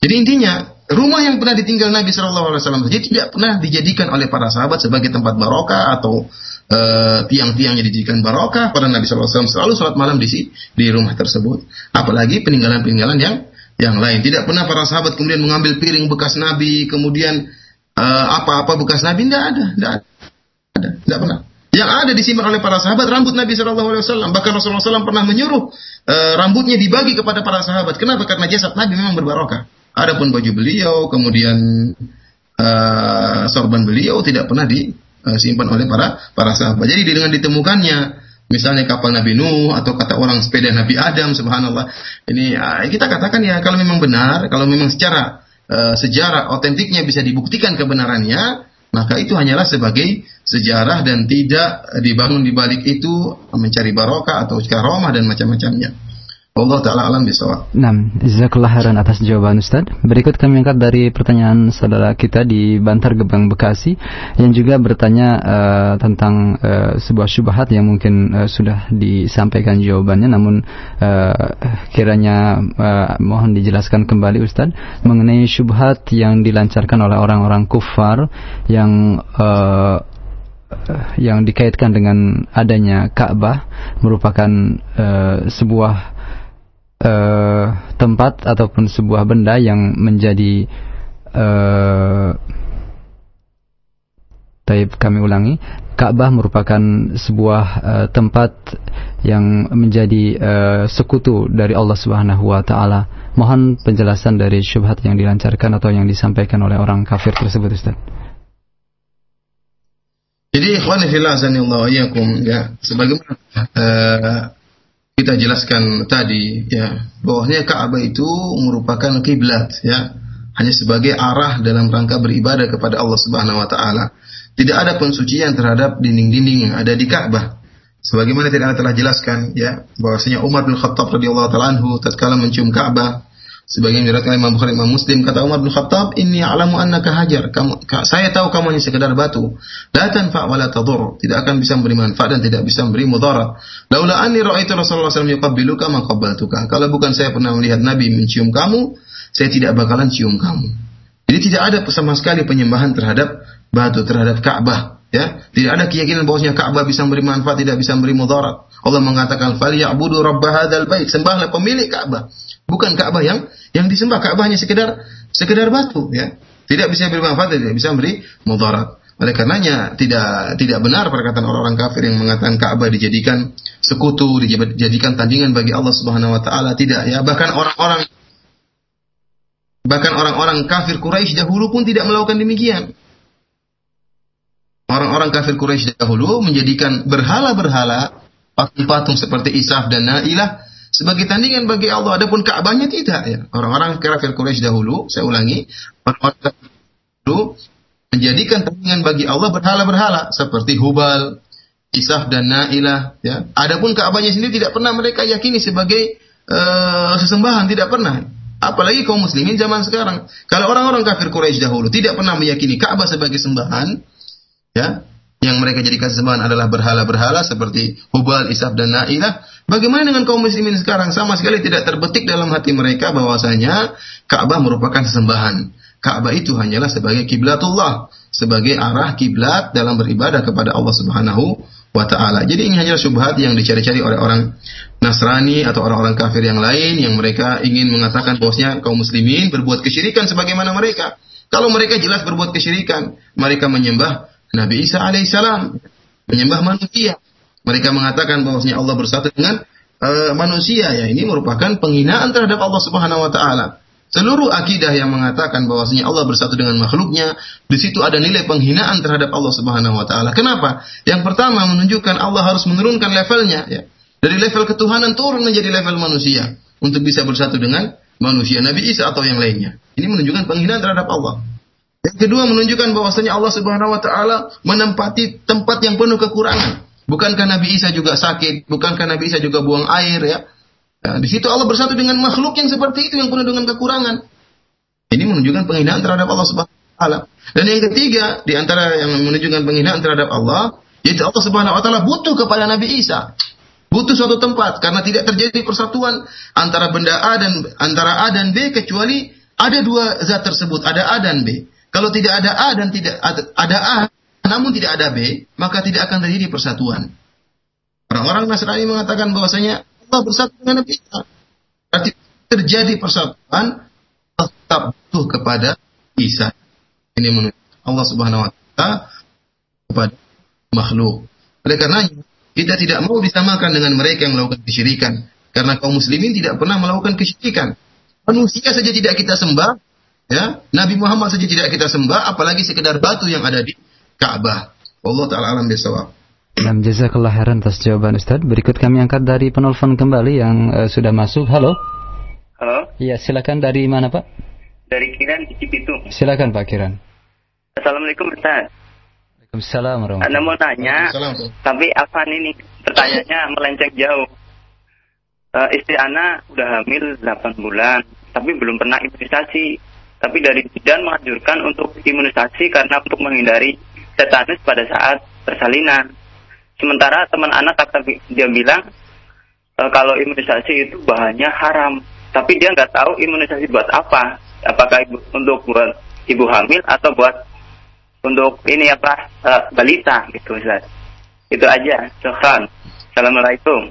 Jadi intinya rumah yang pernah ditinggal Nabi Shallallahu Alaihi Wasallam tidak pernah dijadikan oleh para sahabat sebagai tempat barokah atau uh, tiang-tiangnya dijadikan barokah pada Nabi SAW selalu sholat malam di di rumah tersebut. Apalagi peninggalan-peninggalan yang yang lain. Tidak pernah para sahabat kemudian mengambil piring bekas Nabi, kemudian uh, apa-apa bekas Nabi, tidak ada, tidak ada, tidak pernah. Yang ada disimpan oleh para sahabat rambut Nabi SAW. Bahkan Rasulullah SAW pernah menyuruh uh, rambutnya dibagi kepada para sahabat. Kenapa? Karena jasad Nabi memang berbarokah. Adapun baju beliau, kemudian uh, sorban beliau tidak pernah di uh, simpan oleh para para sahabat. Jadi dengan ditemukannya misalnya kapal Nabi Nuh atau kata orang sepeda Nabi Adam subhanallah. Ini uh, kita katakan ya kalau memang benar, kalau memang secara uh, sejarah otentiknya bisa dibuktikan kebenarannya, maka itu hanyalah sebagai sejarah dan tidak dibangun di balik itu mencari barokah atau karomah dan macam-macamnya. Allah taala alam bisawab. Nah, jazakallah khairan atas jawaban Ustaz. Berikut kami angkat dari pertanyaan saudara kita di Bantar Gebang Bekasi yang juga bertanya uh, tentang uh, sebuah syubhat yang mungkin uh, sudah disampaikan jawabannya namun uh, kiranya uh, mohon dijelaskan kembali Ustaz mengenai syubhat yang dilancarkan oleh orang-orang kufar yang uh, yang dikaitkan dengan adanya Ka'bah merupakan uh, sebuah uh, tempat ataupun sebuah benda yang menjadi uh, Taib kami ulangi Ka'bah merupakan sebuah uh, tempat yang menjadi uh, sekutu dari Allah Subhanahu wa taala. Mohon penjelasan dari syubhat yang dilancarkan atau yang disampaikan oleh orang kafir tersebut Ustaz. Jadi ikhwan fillah ya sebagaimana kita jelaskan tadi ya bahwasanya Ka'bah itu merupakan kiblat ya hanya sebagai arah dalam rangka beribadah kepada Allah Subhanahu wa taala. Tidak ada pensucian terhadap dinding-dinding yang ada di Ka'bah. Sebagaimana tidak telah jelaskan ya bahwasanya Umar bin Khattab radhiyallahu taala anhu tatkala mencium Ka'bah Sebagian diriwayatkan Imam Bukhari Imam Muslim kata Umar bin Khattab, "Inni a'lamu annaka hajar." Kamu saya tahu kamu hanya sekedar batu. La tanfa wa tadur. Tidak akan bisa memberi manfaat dan tidak bisa memberi mudarat. Laula anni ra'aitu Rasulullah SAW yuqabbiluka ma qabbaltuka. Kalau bukan saya pernah melihat Nabi mencium kamu, saya tidak bakalan cium kamu. Jadi tidak ada sama sekali penyembahan terhadap batu, terhadap Ka'bah. Ya, tidak ada keyakinan bahwasanya Ka'bah bisa memberi manfaat, tidak bisa memberi mudarat. Allah mengatakan, "Falyabudu rabb hadzal bait." Sembahlah pemilik Ka'bah. Bukan Ka'bah yang yang disembah Ka'bah hanya sekedar sekedar batu ya. Tidak bisa beri manfaat, tidak bisa memberi mudarat. Oleh karenanya tidak tidak benar perkataan orang-orang kafir yang mengatakan Ka'bah dijadikan sekutu, dijadikan tandingan bagi Allah Subhanahu wa taala, tidak ya. Bahkan orang-orang bahkan orang-orang kafir Quraisy dahulu pun tidak melakukan demikian. Orang-orang kafir Quraisy dahulu menjadikan berhala-berhala patung-patung seperti Isaf dan Nailah sebagai tandingan bagi Allah. Adapun Ka'bahnya tidak ya. Orang-orang kafir Quraisy dahulu, saya ulangi, orang-orang dahulu menjadikan tandingan bagi Allah berhala-berhala seperti Hubal, Isaf dan Nailah ya. Adapun Ka'bahnya sendiri tidak pernah mereka yakini sebagai uh, sesembahan, tidak pernah. Apalagi kaum muslimin zaman sekarang. Kalau orang-orang kafir Quraisy dahulu tidak pernah meyakini Ka'bah sebagai sembahan, ya, yang mereka jadikan sembahan adalah berhala-berhala seperti Hubal, Isaf dan Nailah. Bagaimana dengan kaum muslimin sekarang? Sama sekali tidak terbetik dalam hati mereka bahwasanya Ka'bah merupakan sesembahan. Ka'bah itu hanyalah sebagai kiblatullah, sebagai arah kiblat dalam beribadah kepada Allah Subhanahu wa taala. Jadi ini hanyalah syubhat yang dicari-cari oleh orang Nasrani atau orang-orang kafir yang lain yang mereka ingin mengatakan bahwasanya kaum muslimin berbuat kesyirikan sebagaimana mereka. Kalau mereka jelas berbuat kesyirikan, mereka menyembah Nabi Isa alaihissalam menyembah manusia. Mereka mengatakan bahwasanya Allah bersatu dengan uh, manusia ya ini merupakan penghinaan terhadap Allah Subhanahu wa taala. Seluruh akidah yang mengatakan bahwasanya Allah bersatu dengan makhluknya, di situ ada nilai penghinaan terhadap Allah Subhanahu wa taala. Kenapa? Yang pertama menunjukkan Allah harus menurunkan levelnya ya. Dari level ketuhanan turun menjadi level manusia untuk bisa bersatu dengan manusia Nabi Isa atau yang lainnya. Ini menunjukkan penghinaan terhadap Allah. Yang kedua menunjukkan bahwasanya Allah Subhanahu wa taala menempati tempat yang penuh kekurangan. Bukankah Nabi Isa juga sakit? Bukankah Nabi Isa juga buang air ya? Nah, di situ Allah bersatu dengan makhluk yang seperti itu yang penuh dengan kekurangan. Ini menunjukkan penghinaan terhadap Allah Subhanahu wa taala. Dan yang ketiga, di antara yang menunjukkan penghinaan terhadap Allah, yaitu Allah Subhanahu wa taala butuh kepada Nabi Isa. Butuh suatu tempat karena tidak terjadi persatuan antara benda A dan antara A dan B kecuali ada dua zat tersebut, ada A dan B. Kalau tidak ada A dan tidak ada A, namun tidak ada B, maka tidak akan terjadi persatuan. Orang-orang Nasrani mengatakan bahwasanya Allah bersatu dengan Nabi Isa. Berarti terjadi persatuan tetap butuh kepada Isa. Ini menurut Allah Subhanahu wa taala kepada makhluk. Oleh karenanya kita tidak mau disamakan dengan mereka yang melakukan kesyirikan karena kaum muslimin tidak pernah melakukan kesyirikan. Manusia saja tidak kita sembah, Ya, Nabi Muhammad saja tidak kita sembah, apalagi sekedar batu yang ada di Ka'bah. Allah taala alam bisawab. Nah, jazakallah khairan atas jawaban Ustaz. Berikut kami angkat dari penelpon kembali yang uh, sudah masuk. Halo. Halo. Iya, silakan dari mana, Pak? Dari Kiran di Cipitung. Silakan Pak Kiran. Assalamualaikum Ustaz. Waalaikumsalam warahmatullahi Anda mau tanya, tapi Afan ini pertanyaannya melenceng jauh. uh, istri anak udah hamil 8 bulan, tapi belum pernah imunisasi. Tapi dari bidan menganjurkan untuk imunisasi karena untuk menghindari tetanus pada saat persalinan. Sementara teman anak kata dia bilang e, kalau imunisasi itu bahannya haram, tapi dia nggak tahu imunisasi buat apa. Apakah ibu, untuk buat ibu hamil atau buat untuk ini apa e, balita gitu Ustaz. Itu aja. Syukran. Assalamualaikum.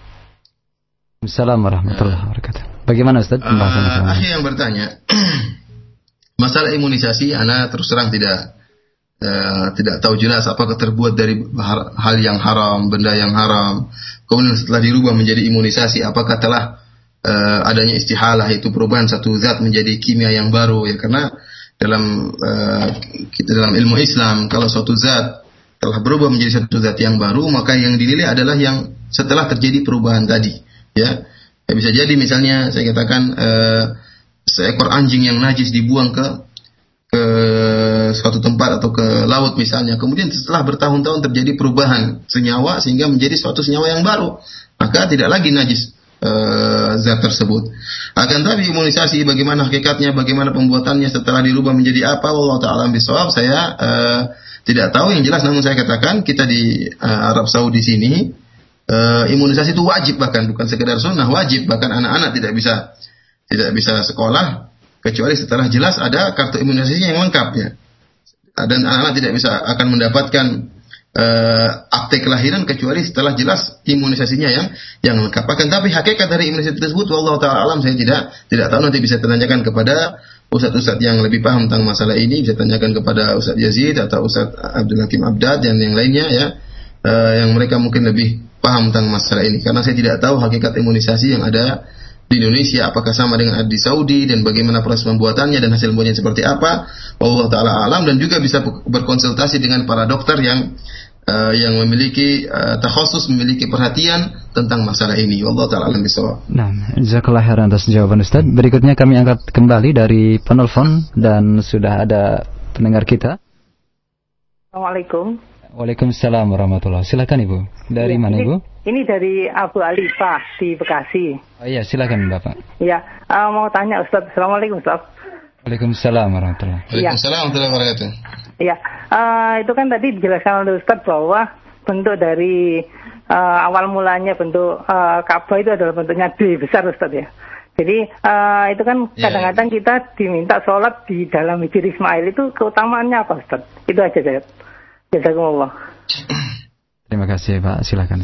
Assalamualaikum warahmatullahi wabarakatuh. Bagaimana Ustaz pembahasan uh, yang bertanya, masalah imunisasi, anak terus terang tidak uh, tidak tahu jelas apakah terbuat dari hal yang haram, benda yang haram. Kemudian setelah dirubah menjadi imunisasi, apakah telah uh, adanya istihalah itu perubahan satu zat menjadi kimia yang baru ya karena dalam uh, kita dalam ilmu Islam kalau suatu zat telah berubah menjadi satu zat yang baru maka yang dinilai adalah yang setelah terjadi perubahan tadi ya. ya bisa jadi misalnya saya katakan uh, seekor anjing yang najis dibuang ke ke suatu tempat atau ke laut misalnya. Kemudian setelah bertahun-tahun terjadi perubahan senyawa sehingga menjadi suatu senyawa yang baru maka tidak lagi najis uh, zat tersebut. Akan tapi imunisasi bagaimana hakikatnya bagaimana pembuatannya setelah dirubah menjadi apa Allah taala bisawab saya uh, tidak tahu yang jelas namun saya katakan kita di uh, Arab Saudi sini uh, imunisasi itu wajib bahkan bukan sekedar sunnah wajib. Bahkan anak-anak tidak bisa tidak bisa sekolah kecuali setelah jelas ada kartu imunisasinya yang lengkap ya. Dan anak-anak tidak bisa akan mendapatkan uh, akte kelahiran kecuali setelah jelas imunisasinya yang yang lengkap. Akan tapi hakikat dari imunisasi tersebut, Allah taala alam saya tidak tidak tahu. Nanti bisa tanyakan kepada ustadz-ustadz yang lebih paham tentang masalah ini. Bisa tanyakan kepada Ustadz Yazid atau Ustadz Abdul Hakim Abdad dan yang lainnya ya. Uh, yang mereka mungkin lebih paham tentang masalah ini. Karena saya tidak tahu hakikat imunisasi yang ada di Indonesia apakah sama dengan di Saudi dan bagaimana proses pembuatannya dan hasil buahnya seperti apa Allah taala alam dan juga bisa berkonsultasi dengan para dokter yang uh, yang memiliki uh, takhusus memiliki perhatian tentang masalah ini Allah taala alam bisawab. Nah, jazakallah khairan atas jawaban Ustaz. Berikutnya kami angkat kembali dari penelpon dan sudah ada pendengar kita. Assalamualaikum. Waalaikumsalam warahmatullahi Silakan Ibu. Dari ya, mana ini, Ibu? Ini dari Abu Alifah di Bekasi. Oh iya, silakan Bapak. Iya, uh, mau tanya Ustaz. Assalamualaikum Ustaz. Waalaikumsalam warahmatullahi iya. Waalaikumsalam warahmatullahi wabarakatuh. Iya, uh, itu kan tadi dijelaskan oleh Ustaz bahwa bentuk dari uh, awal mulanya bentuk uh, Ka'bah itu adalah bentuknya D besar Ustaz ya. Jadi uh, itu kan iya, kadang-kadang yeah, kita diminta sholat di dalam hijir Ismail itu keutamaannya apa Ustaz? Itu aja saya. Jazakumullah. Terima kasih Pak, silakan.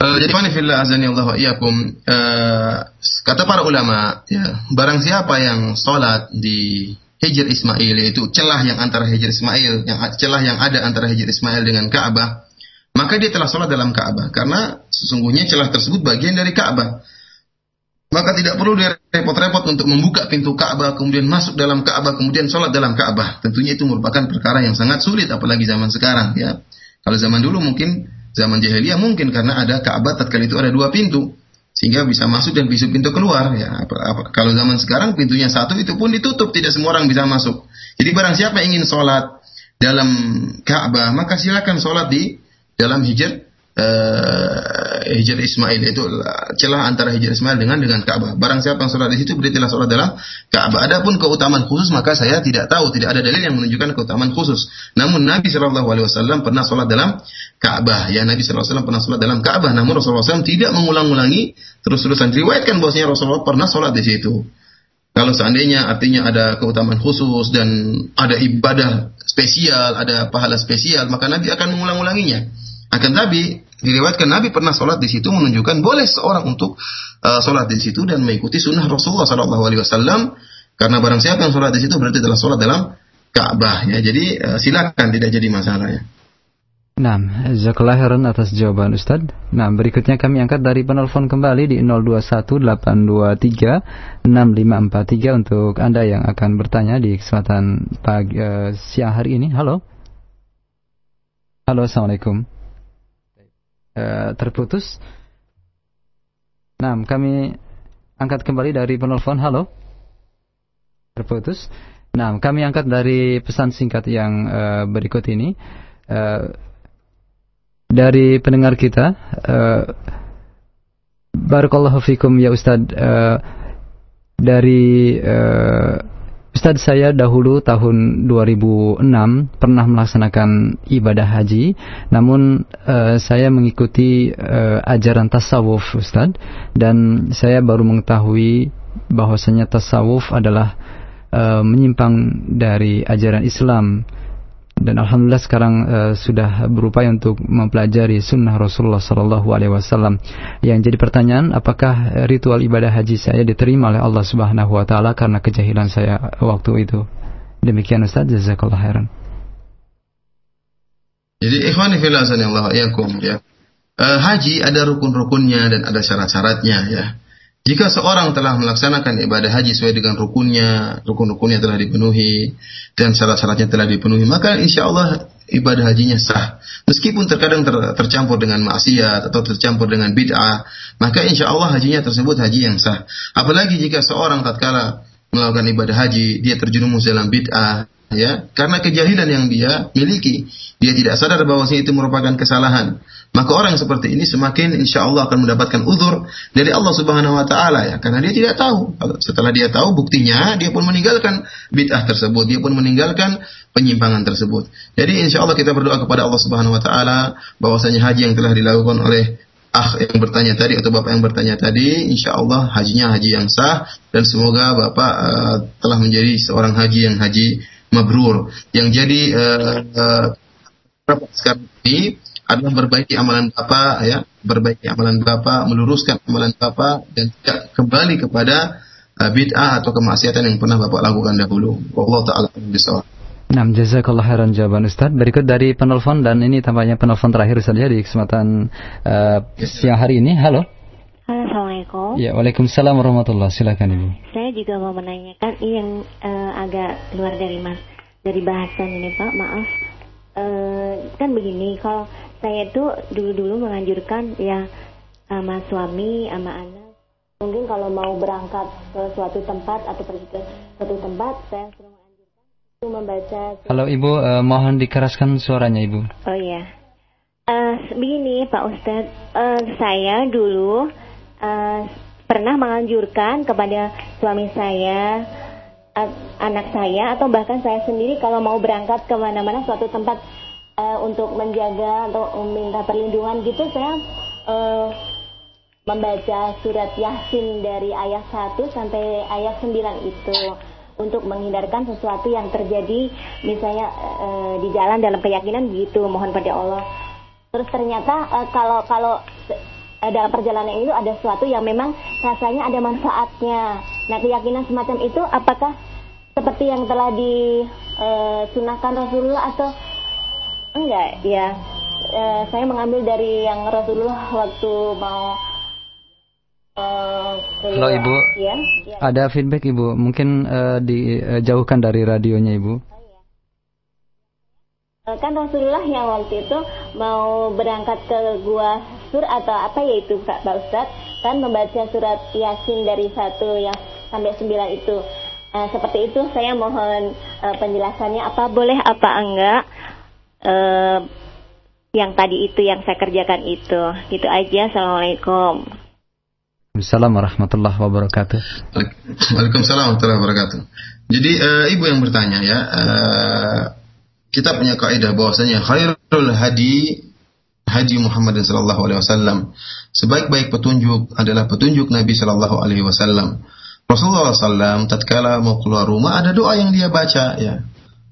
Uh, jadi fillah azani Allah wa iyyakum uh, kata para ulama ya barang siapa yang sholat di Hijr Ismail yaitu celah yang antara Hijr Ismail yang celah yang ada antara Hijr Ismail dengan Ka'bah maka dia telah sholat dalam Ka'bah karena sesungguhnya celah tersebut bagian dari Ka'bah maka tidak perlu dia repot-repot untuk membuka pintu Ka'bah, kemudian masuk dalam Ka'bah, kemudian sholat dalam Ka'bah. Tentunya itu merupakan perkara yang sangat sulit, apalagi zaman sekarang. Ya, kalau zaman dulu mungkin zaman jahiliyah mungkin karena ada Ka'bah tatkala itu ada dua pintu, sehingga bisa masuk dan bisa pintu keluar. Ya, apa, apa, kalau zaman sekarang pintunya satu itu pun ditutup, tidak semua orang bisa masuk. Jadi barang siapa ingin sholat dalam Ka'bah, maka silakan sholat di dalam hijr uh, Hijr Ismail itu celah antara Hijr Ismail dengan dengan Ka'bah. Barang siapa yang sholat di situ berarti sholat dalam Ka'bah. Adapun keutamaan khusus maka saya tidak tahu, tidak ada dalil yang menunjukkan keutamaan khusus. Namun Nabi Shallallahu Alaihi Wasallam pernah sholat dalam Ka'bah. Ya Nabi Shallallahu Alaihi pernah sholat dalam Ka'bah. Namun Rasulullah SAW tidak mengulang-ulangi terus-terusan. Riwayatkan bahwasanya Rasulullah pernah sholat di situ. Kalau seandainya artinya ada keutamaan khusus dan ada ibadah spesial, ada pahala spesial, maka Nabi akan mengulang-ulanginya. Akan tapi diriwayatkan Nabi pernah sholat di situ menunjukkan boleh seorang untuk uh, sholat di situ dan mengikuti sunnah Rasulullah Shallallahu Alaihi Wasallam karena barang siapa yang sholat di situ berarti telah sholat dalam Ka'bah ya. Jadi uh, silakan tidak jadi masalah ya. Nah, jazakallah atas jawaban Ustaz. Nah, berikutnya kami angkat dari penelpon kembali di 0218236543 untuk Anda yang akan bertanya di kesempatan pagi uh, siang hari ini. Halo. Halo, Assalamualaikum. Eh, terputus. Nah, kami angkat kembali dari penelpon. Halo. Terputus. Nah, kami angkat dari pesan singkat yang uh, berikut ini. Uh, dari pendengar kita, uh, Barakallahu fikum ya Ustaz uh, dari Ustaz saya dahulu tahun 2006 pernah melaksanakan ibadah haji. Namun uh, saya mengikuti uh, ajaran tasawuf Ustaz. Dan saya baru mengetahui bahwasanya tasawuf adalah uh, menyimpang dari ajaran Islam dan alhamdulillah sekarang uh, sudah berupaya untuk mempelajari sunnah Rasulullah Sallallahu Alaihi Wasallam. Yang jadi pertanyaan, apakah ritual ibadah haji saya diterima oleh Allah Subhanahu Wa Taala karena kejahilan saya waktu itu? Demikian Ustaz, jazakallah khairan. Jadi ikhwani fillah ya. Uh, haji ada rukun-rukunnya dan ada syarat-syaratnya ya. Jika seorang telah melaksanakan ibadah haji sesuai dengan rukunnya, rukun-rukunnya telah dipenuhi dan syarat-syaratnya telah dipenuhi, maka insya Allah ibadah hajinya sah. Meskipun terkadang ter, tercampur dengan maksiat atau tercampur dengan bid'ah, maka insya Allah hajinya tersebut haji yang sah. Apalagi jika seorang tatkala melakukan ibadah haji, dia terjerumus dalam bid'ah, ya, karena kejahilan yang dia miliki, dia tidak sadar bahwa itu merupakan kesalahan maka orang seperti ini semakin insya Allah akan mendapatkan uzur dari Allah Subhanahu Wa Taala ya, karena dia tidak tahu. Setelah dia tahu, buktinya dia pun meninggalkan bid'ah tersebut, dia pun meninggalkan penyimpangan tersebut. Jadi insya Allah kita berdoa kepada Allah Subhanahu Wa Taala bahwasanya haji yang telah dilakukan oleh ah yang bertanya tadi atau bapak yang bertanya tadi, insya Allah hajinya haji yang sah dan semoga bapak uh, telah menjadi seorang haji yang haji mabrur. Yang jadi uh, uh, sekarang ini adalah berbaiki amalan Bapak ya, berbaiki amalan Bapak, meluruskan amalan Bapak dan tidak kembali kepada uh, bid'ah atau kemaksiatan yang pernah Bapak lakukan dahulu. Allah taala bisawab. Nah, jazakallah khairan jawaban Ustaz. Berikut dari penelpon dan ini tampaknya penelpon terakhir saja di kesempatan uh, siang hari ini. Halo. Assalamualaikum. Ya, Waalaikumsalam warahmatullahi Silakan Ibu. Saya juga mau menanyakan ini yang uh, agak keluar dari Mas dari bahasan ini Pak, maaf. Uh, kan begini, kalau saya tuh dulu-dulu menganjurkan ya sama suami sama anak. Mungkin kalau mau berangkat ke suatu tempat atau pergi ke suatu tempat saya sering menganjurkan itu membaca Halo Ibu. Uh, mohon dikeraskan suaranya Ibu. Oh iya. Uh, begini Pak Ustadz. Uh, saya dulu uh, pernah menganjurkan kepada suami saya anak saya atau bahkan saya sendiri kalau mau berangkat ke mana-mana suatu tempat uh, untuk menjaga atau meminta perlindungan gitu saya uh, membaca surat Yasin dari ayat 1 sampai ayat 9 itu untuk menghindarkan sesuatu yang terjadi misalnya uh, di jalan dalam keyakinan begitu mohon pada Allah. Terus ternyata uh, kalau kalau dalam perjalanan itu ada sesuatu yang memang rasanya ada manfaatnya. Nah keyakinan semacam itu apakah seperti yang telah disunahkan Rasulullah atau Enggak, ya. E, saya mengambil dari yang Rasulullah waktu mau uh, Halo Ibu. Ya, ya. Ada feedback Ibu, mungkin uh, dijauhkan dari radionya Ibu. Kan Rasulullah yang waktu itu mau berangkat ke gua sur atau apa ya itu Pak Ustaz kan membaca surat Yasin dari satu yang sampai sembilan itu. Uh, seperti itu saya mohon uh, penjelasannya apa boleh apa enggak uh, yang tadi itu yang saya kerjakan itu. Gitu aja. Assalamualaikum. Assalamualaikum warahmatullahi wabarakatuh. Waalaikumsalam warahmatullahi wabarakatuh. Jadi uh, ibu yang bertanya ya, uh, kita punya kaidah bahwasanya khairul hadi hadi Muhammad sallallahu alaihi wasallam. Sebaik-baik petunjuk adalah petunjuk Nabi sallallahu alaihi wasallam. Rasulullah SAW tatkala mau keluar rumah ada doa yang dia baca ya.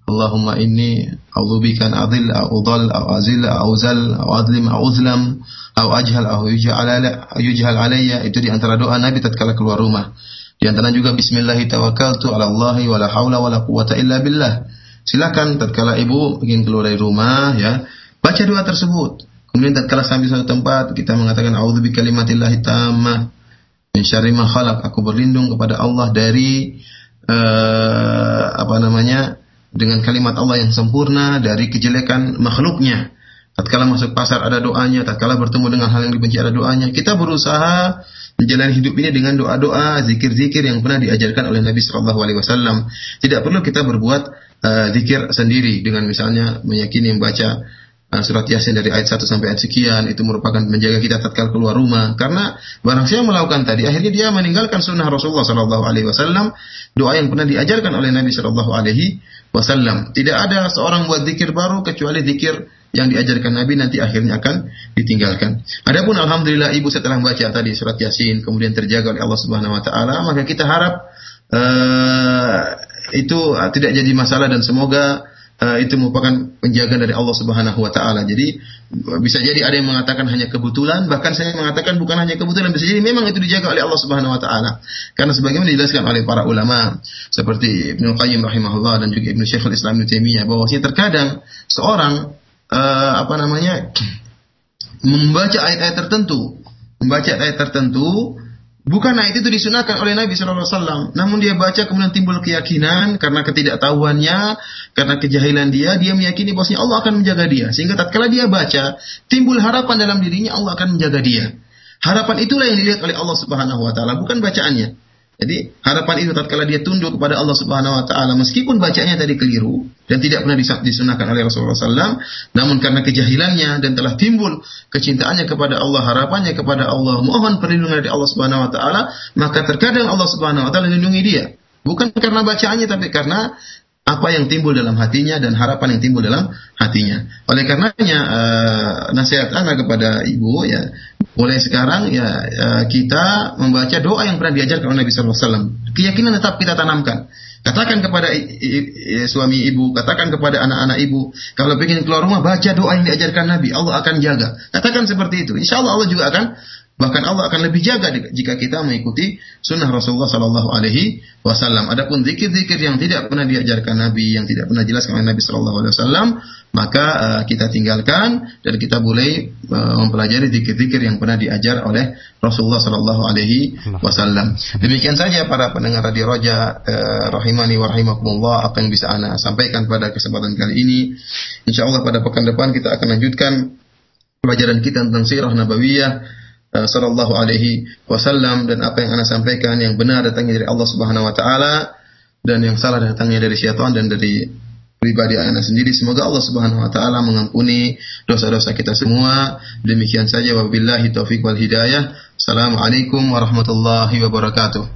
Allahumma inni a'udzubika an adil au udhal au azil au zal au adlim au uzlam au ajhal au yujhal alayya itu di antara doa Nabi tatkala keluar rumah. Di antara juga bismillah tawakkaltu ala Allah wa la haula wa la quwata illa billah. Silakan tatkala ibu ingin keluar dari rumah ya, baca doa tersebut. Kemudian tatkala sampai suatu tempat kita mengatakan a'udzu bikalimatillahi tammah min syarri ma khalaq. Aku berlindung kepada Allah dari uh, apa namanya? Dengan kalimat Allah yang sempurna dari kejelekan makhluknya. Tatkala masuk pasar ada doanya, tatkala bertemu dengan hal yang dibenci ada doanya. Kita berusaha menjalani hidup ini dengan doa-doa, zikir-zikir yang pernah diajarkan oleh Nabi Shallallahu Alaihi Wasallam. Tidak perlu kita berbuat uh, zikir sendiri dengan misalnya meyakini membaca uh, surat Yasin dari ayat 1 sampai ayat sekian itu merupakan menjaga kita tatkala keluar rumah karena barang siapa melakukan tadi akhirnya dia meninggalkan sunnah Rasulullah sallallahu alaihi wasallam doa yang pernah diajarkan oleh Nabi sallallahu alaihi wasallam tidak ada seorang buat zikir baru kecuali zikir yang diajarkan Nabi nanti akhirnya akan ditinggalkan. Adapun alhamdulillah ibu setelah membaca tadi surat Yasin kemudian terjaga oleh Allah Subhanahu wa taala, maka kita harap uh, itu tidak jadi masalah dan semoga uh, itu merupakan penjagaan dari Allah Subhanahu wa taala. Jadi bisa jadi ada yang mengatakan hanya kebetulan, bahkan saya mengatakan bukan hanya kebetulan, bisa jadi memang itu dijaga oleh Allah Subhanahu wa taala. Karena sebagaimana dijelaskan oleh para ulama seperti Ibnu Qayyim rahimahullah dan juga Ibnu Syekhul Islam Ibnu Taimiyah bahwasanya terkadang seorang uh, apa namanya membaca ayat-ayat tertentu, membaca ayat tertentu Bukan ayat itu disunahkan oleh Nabi Shallallahu Alaihi Wasallam, namun dia baca kemudian timbul keyakinan karena ketidaktahuannya, karena kejahilan dia, dia meyakini bahwasanya Allah akan menjaga dia. Sehingga tatkala dia baca, timbul harapan dalam dirinya Allah akan menjaga dia. Harapan itulah yang dilihat oleh Allah Subhanahu Wa Taala, bukan bacaannya. Jadi harapan itu tatkala dia tunduk kepada Allah Subhanahu wa taala meskipun bacanya tadi keliru dan tidak pernah disunahkan oleh Rasulullah SAW, namun karena kejahilannya dan telah timbul kecintaannya kepada Allah, harapannya kepada Allah, mohon perlindungan dari Allah Subhanahu wa taala, maka terkadang Allah Subhanahu wa taala lindungi dia. Bukan karena bacaannya tapi karena apa yang timbul dalam hatinya dan harapan yang timbul dalam hatinya. Oleh karenanya uh, nasihat anak kepada ibu ya mulai sekarang ya uh, kita membaca doa yang pernah diajarkan oleh Nabi SAW. Keyakinan tetap kita tanamkan. Katakan kepada suami ibu, katakan kepada anak-anak ibu, kalau ingin keluar rumah baca doa yang diajarkan Nabi, Allah akan jaga. Katakan seperti itu. Insya Allah Allah juga akan Bahkan Allah akan lebih jaga jika kita mengikuti sunnah Rasulullah Sallallahu Alaihi Wasallam. Adapun zikir-zikir yang tidak pernah diajarkan Nabi, yang tidak pernah jelaskan oleh Nabi Sallallahu Alaihi Wasallam, maka uh, kita tinggalkan dan kita boleh uh, mempelajari zikir-zikir yang pernah diajar oleh Rasulullah Sallallahu Alaihi Wasallam. Demikian saja para pendengar radio Roja uh, rahimani wa rahimakumullah apa yang bisa ana sampaikan pada kesempatan kali ini. Insya Allah pada pekan depan kita akan lanjutkan pelajaran kita tentang sirah nabawiyah Eh, sallallahu alaihi wasallam dan apa yang Anda sampaikan yang benar datangnya dari Allah Subhanahu wa taala dan yang salah datangnya dari syaitan dan dari pribadi Anda sendiri. Semoga Allah Subhanahu wa taala mengampuni dosa-dosa kita semua. Demikian saja wabillahi taufik wal hidayah. Assalamualaikum warahmatullahi wabarakatuh.